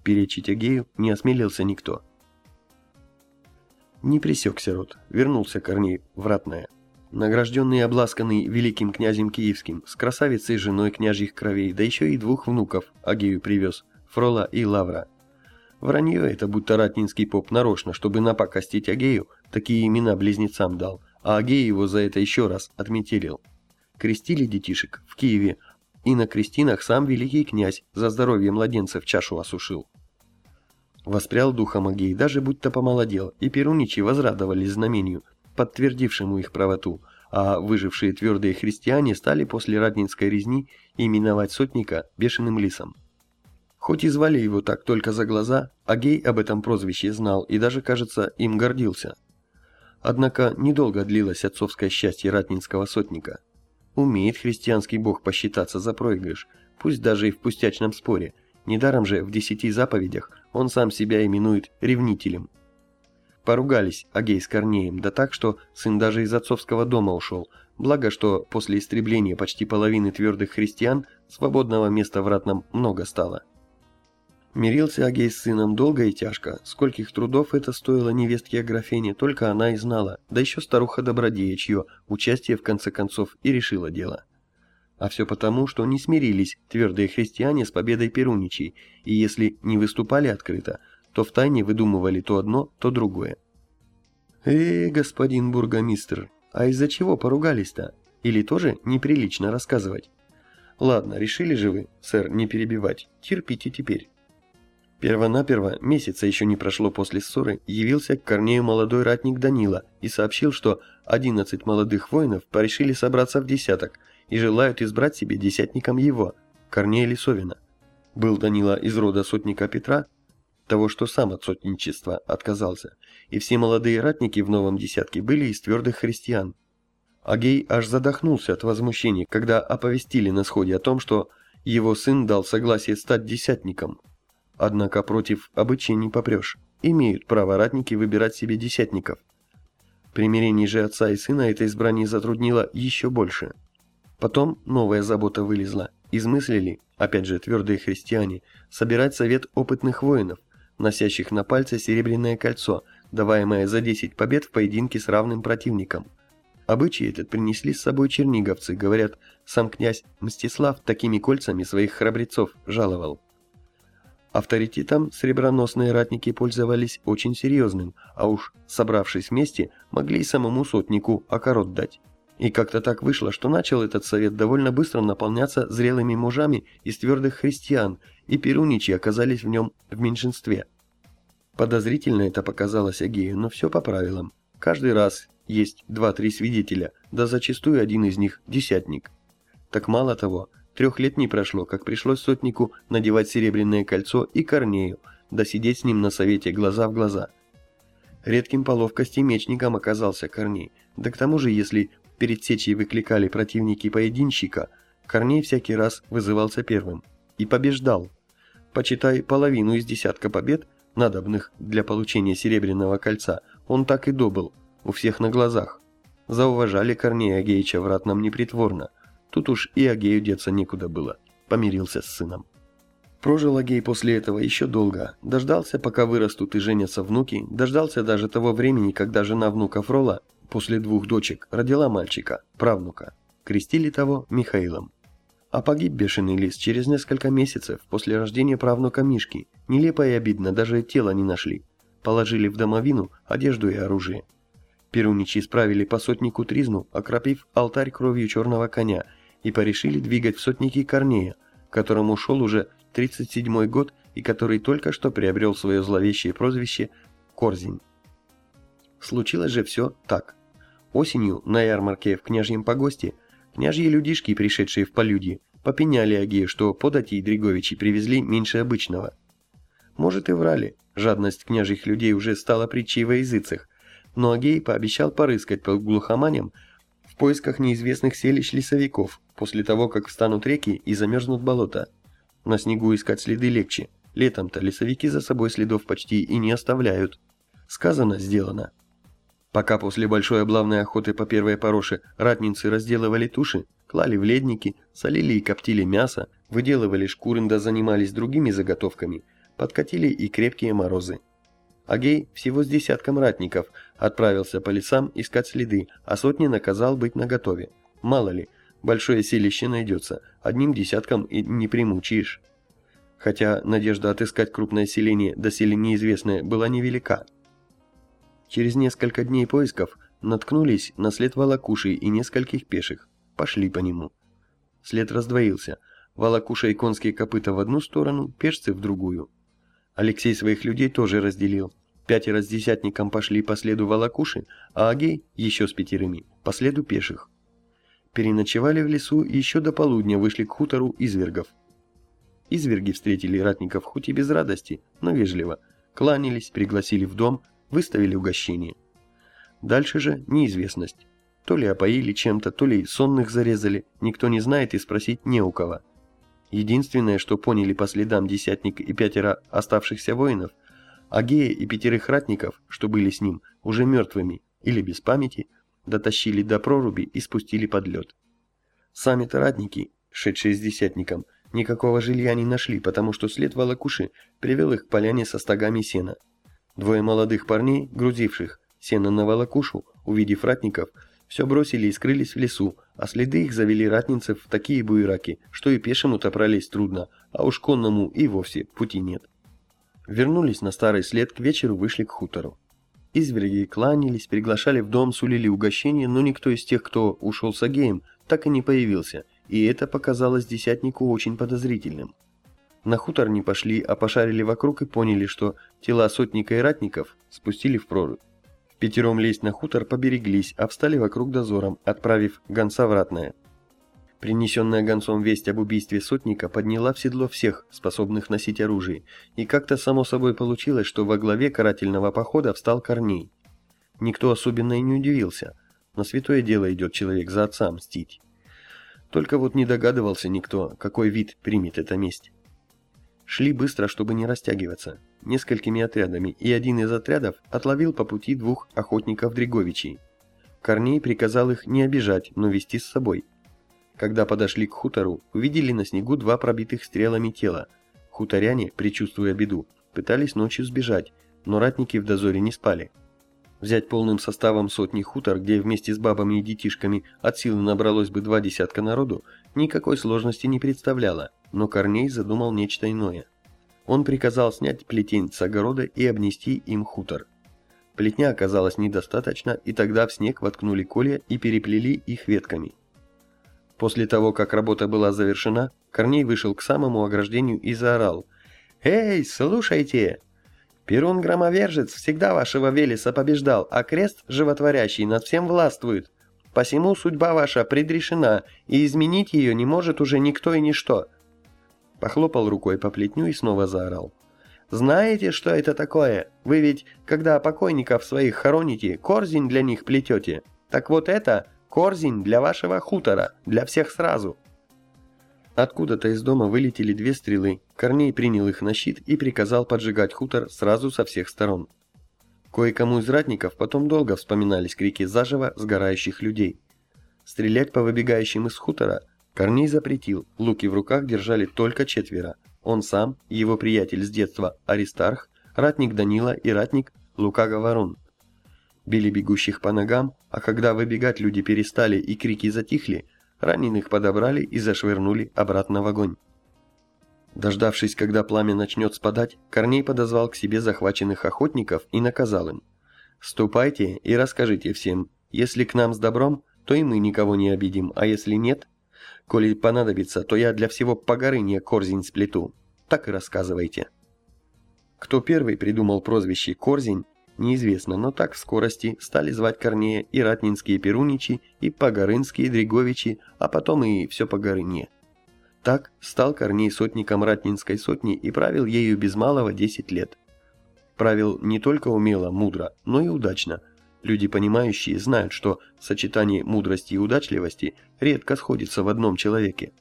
A: Перечить Агею не осмелился никто. Не пресекся род, вернулся Корней в ратное награжденный и обласканный великим князем Киевским, с красавицей женой княжьих кровей, да еще и двух внуков Агею привез, Фрола и Лавра. Вранье это, будто ратнинский поп нарочно, чтобы напакостить Агею, такие имена близнецам дал, а Агей его за это еще раз отметелил. Крестили детишек в Киеве, и на крестинах сам великий князь за здоровье младенцев чашу осушил. Воспрял духом Агей, даже будто помолодел, и перуничи возрадовались знамению – подтвердившему их правоту, а выжившие твердые христиане стали после Ратнинской резни именовать сотника бешеным лисом. Хоть и звали его так только за глаза, Агей об этом прозвище знал и даже, кажется, им гордился. Однако недолго длилось отцовское счастье ратнинского сотника. Умеет христианский бог посчитаться за проигрыш, пусть даже и в пустячном споре. Недаром же в десяти заповедях он сам себя именует ревнителем. Поругались Агей с Корнеем, да так, что сын даже из отцовского дома ушел, благо что после истребления почти половины твердых христиан свободного места в ратном много стало. Мирился Агей с сыном долго и тяжко, скольких трудов это стоило невестке Аграфене, только она и знала, да еще старуха Добродея, чье участие в конце концов и решило дело. А все потому, что не смирились твердые христиане с победой Перуничей, и если не выступали открыто, то втайне выдумывали то одно, то другое. «Э, господин бургомистр, а из-за чего поругались-то? Или тоже неприлично рассказывать?» «Ладно, решили же вы, сэр, не перебивать, терпите теперь». Первонаперво, месяца еще не прошло после ссоры, явился к Корнею молодой ратник Данила и сообщил, что 11 молодых воинов порешили собраться в десяток и желают избрать себе десятником его, Корнея Лисовина. Был Данила из рода сотника Петра, того, что сам от сотничества отказался, и все молодые ратники в новом десятке были из твердых христиан. Агей аж задохнулся от возмущения, когда оповестили на сходе о том, что его сын дал согласие стать десятником – Однако против обычая не попрешь. Имеют право ратники выбирать себе десятников. Примирение же отца и сына это избрание затруднило еще больше. Потом новая забота вылезла. Измыслили, опять же твердые христиане, собирать совет опытных воинов, носящих на пальце серебряное кольцо, даваемое за 10 побед в поединке с равным противником. Обычай этот принесли с собой черниговцы, говорят, сам князь Мстислав такими кольцами своих храбрецов жаловал. Авторитетом среброносные ратники пользовались очень серьезным, а уж собравшись вместе, могли и самому сотнику окорот дать. И как-то так вышло, что начал этот совет довольно быстро наполняться зрелыми мужами из твердых христиан, и перуничи оказались в нем в меньшинстве. Подозрительно это показалось Агею, но все по правилам. Каждый раз есть два-три свидетеля, да зачастую один из них – десятник. Так мало того, Трех лет не прошло, как пришлось сотнику надевать серебряное кольцо и Корнею, да сидеть с ним на совете глаза в глаза. Редким по ловкости мечником оказался Корней, да к тому же, если перед сечей выкликали противники поединщика, Корней всякий раз вызывался первым и побеждал. Почитай половину из десятка побед, надобных для получения серебряного кольца, он так и добыл, у всех на глазах. Зауважали Корнея Геича в ратном непритворно – Тут уж и Агею деться некуда было. Помирился с сыном. Прожил Агей после этого еще долго. Дождался, пока вырастут и женятся внуки. Дождался даже того времени, когда жена внука Фрола, после двух дочек, родила мальчика, правнука. Крестили того Михаилом. А погиб бешеный лис через несколько месяцев после рождения правнука Мишки. Нелепо и обидно, даже тело не нашли. Положили в домовину одежду и оружие. Перуничи справили по сотнику тризну, окропив алтарь кровью черного коня – и порешили двигать в сотники Корнея, которому шел уже 37-й год и который только что приобрел свое зловещее прозвище Корзень. Случилось же все так. Осенью на ярмарке в княжьем погосте княжьи людишки, пришедшие в полюдье, попеняли Агею, что подати Дриговичи привезли меньше обычного. Может и врали, жадность княжьих людей уже стала притчей во языцах, но Агей пообещал порыскать по глухоманям в поисках неизвестных селищ лесовиков, после того, как встанут реки и замерзнут болота. На снегу искать следы легче. Летом-то лесовики за собой следов почти и не оставляют. Сказано, сделано. Пока после большой облавной охоты по первой пороше ратницы разделывали туши, клали в ледники, солили и коптили мясо, выделывали шкуры да занимались другими заготовками, подкатили и крепкие морозы. Агей всего с десятком ратников отправился по лесам искать следы, а сотни наказал быть наготове. Мало ли, большое селище найдется, одним десятком и не примучишь. Хотя надежда отыскать крупное селение, доселе неизвестное, была невелика. Через несколько дней поисков наткнулись на след волокуши и нескольких пеших. Пошли по нему. След раздвоился. Волокуша и конские копыта в одну сторону, пешцы в другую. Алексей своих людей тоже разделил. Пятеро с десятником пошли по следу волокуши, а Агей еще с пятерыми по следу пеших. Переночевали в лесу и еще до полудня вышли к хутору извергов. Изверги встретили ратников хоть и без радости, но вежливо. Кланялись, пригласили в дом, выставили угощение. Дальше же неизвестность. То ли опоили чем-то, то ли сонных зарезали, никто не знает и спросить не у кого. Единственное, что поняли по следам десятник и пятеро оставшихся воинов, Агея и пятерых ратников, что были с ним, уже мертвыми или без памяти, дотащили до проруби и спустили под лед. Сами-то ратники, шедшие с десятником, никакого жилья не нашли, потому что след волокуши привел их к поляне со стогами сена. Двое молодых парней, грузивших сено на волокушу, увидев ратников, все бросили и скрылись в лесу, а следы их завели ратницев в такие буераки, что и пешему-то пролезть трудно, а уж конному и вовсе пути нет. Вернулись на старый след, к вечеру вышли к хутору. Изверги кланялись, приглашали в дом, сулили угощения, но никто из тех, кто ушел с Агеем, так и не появился, и это показалось десятнику очень подозрительным. На хутор не пошли, а пошарили вокруг и поняли, что тела сотника и ратников спустили в прорубь. Пятером лезть на хутор побереглись, а встали вокруг дозором, отправив гонца в ратное. Принесенная гонцом весть об убийстве сотника подняла в седло всех, способных носить оружие, и как-то само собой получилось, что во главе карательного похода встал Корней. Никто особенно и не удивился. На святое дело идет человек за отца мстить. Только вот не догадывался никто, какой вид примет эта месть. Шли быстро, чтобы не растягиваться, несколькими отрядами, и один из отрядов отловил по пути двух охотников-дреговичей. Корней приказал их не обижать, но вести с собой. Когда подошли к хутору, увидели на снегу два пробитых стрелами тела. Хуторяне, предчувствуя беду, пытались ночью сбежать, но ратники в дозоре не спали. Взять полным составом сотни хутор, где вместе с бабами и детишками от силы набралось бы два десятка народу, никакой сложности не представляло, но Корней задумал нечто иное. Он приказал снять плетень с огорода и обнести им хутор. Плетня оказалось недостаточно, и тогда в снег воткнули колья и переплели их ветками. После того, как работа была завершена, Корней вышел к самому ограждению и заорал. «Эй, слушайте! Перун-громовержец всегда вашего Велеса побеждал, а крест животворящий над всем властвует. Посему судьба ваша предрешена, и изменить ее не может уже никто и ничто». Похлопал рукой по плетню и снова заорал. «Знаете, что это такое? Вы ведь, когда покойников своих хороните, корзень для них плетете. Так вот это Корзень для вашего хутора, для всех сразу. Откуда-то из дома вылетели две стрелы. Корней принял их на щит и приказал поджигать хутор сразу со всех сторон. Кое-кому из ратников потом долго вспоминались крики заживо сгорающих людей. Стрелять по выбегающим из хутора Корней запретил, луки в руках держали только четверо. Он сам, его приятель с детства Аристарх, ратник Данила и ратник Лука Говорун били бегущих по ногам, а когда выбегать люди перестали и крики затихли, раненых подобрали и зашвырнули обратно в огонь. Дождавшись, когда пламя начнет спадать, Корней подозвал к себе захваченных охотников и наказал им. «Ступайте и расскажите всем, если к нам с добром, то и мы никого не обидим, а если нет, коли понадобится, то я для всего Погорыня корзень сплету. Так и рассказывайте». Кто первый придумал прозвище «Корзень», неизвестно, но так в скорости стали звать Корнея и ратнинские перуничи, и погорынские дреговичи, а потом и все погорыне. Так стал Корней сотником ратнинской сотни и правил ею без малого 10 лет. Правил не только умело, мудро, но и удачно. Люди, понимающие, знают, что сочетание мудрости и удачливости редко сходится в одном человеке.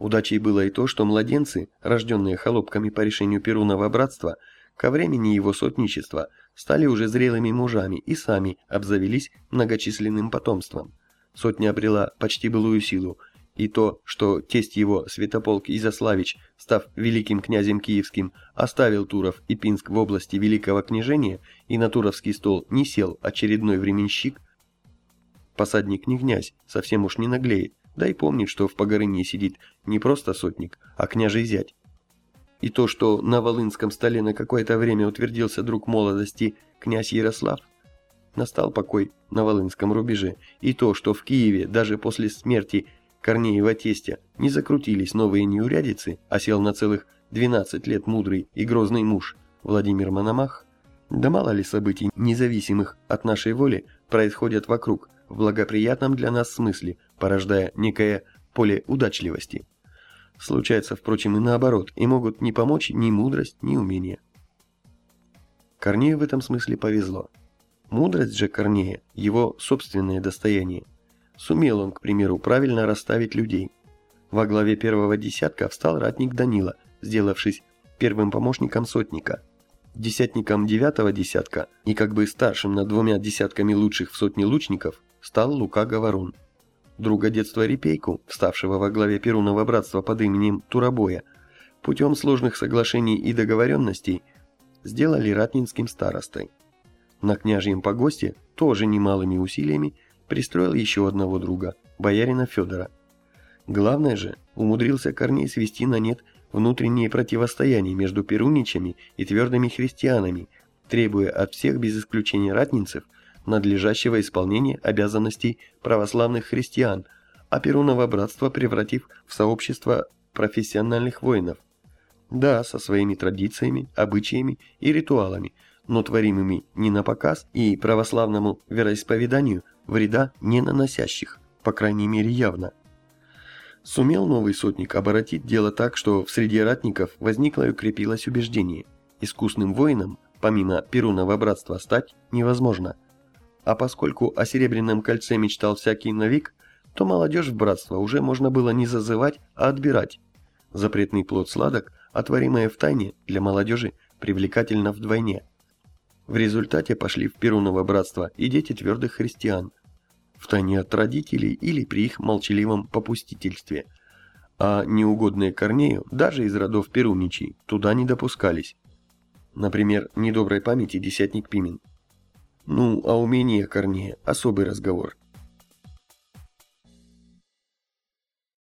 A: Удачей было и то, что младенцы, рожденные холопками по решению Перунова братства, ко времени его сотничества – стали уже зрелыми мужами и сами обзавелись многочисленным потомством. Сотня обрела почти былую силу, и то, что тесть его, Святополк Изяславич, став великим князем киевским, оставил Туров и Пинск в области Великого княжения и на Туровский стол не сел очередной временщик, посадник не князь, совсем уж не наглеет, да и помнит, что в Погорыне сидит не просто сотник, а княжий зять. И то, что на Волынском столе на какое-то время утвердился друг молодости князь Ярослав, настал покой на Волынском рубеже, и то, что в Киеве даже после смерти Корнеева тестя не закрутились новые неурядицы, а сел на целых 12 лет мудрый и грозный муж Владимир Мономах, да мало ли событий, независимых от нашей воли, происходят вокруг, в благоприятном для нас смысле, порождая некое поле удачливости. Случается, впрочем, и наоборот, и могут не помочь ни мудрость, ни умение. Корнею в этом смысле повезло. Мудрость же Корнея – его собственное достояние. Сумел он, к примеру, правильно расставить людей. Во главе первого десятка встал ратник Данила, сделавшись первым помощником сотника. Десятником девятого десятка и как бы старшим над двумя десятками лучших в сотне лучников стал Лука Говорун. Друга детства Репейку, вставшего во главе Перуного братства под именем Турабоя, путем сложных соглашений и договоренностей сделали ратнинским старостой. На княжьем погосте тоже немалыми усилиями пристроил еще одного друга, боярина Федора. Главное же, умудрился Корней свести на нет внутреннее противостояние между перуничами и твердыми христианами, требуя от всех без исключения ратнинцев надлежащего исполнения обязанностей православных христиан, а Перуново братство превратив в сообщество профессиональных воинов. Да, со своими традициями, обычаями и ритуалами, но творимыми не на показ и православному вероисповеданию вреда не наносящих, по крайней мере явно. Сумел новый сотник оборотить дело так, что в среде ратников возникло и укрепилось убеждение. Искусным воином, помимо Перунова братства, стать невозможно. А поскольку о Серебряном кольце мечтал всякий новик, то молодежь в братство уже можно было не зазывать, а отбирать. Запретный плод сладок, а творимое в тайне для молодежи привлекательно вдвойне. В результате пошли в Перуново братство и дети твердых христиан – втайне от родителей или при их молчаливом попустительстве. А неугодные Корнею, даже из родов Перуничей, туда не допускались. Например, недоброй памяти десятник Пимен. Ну, а умение Корнея – особый разговор.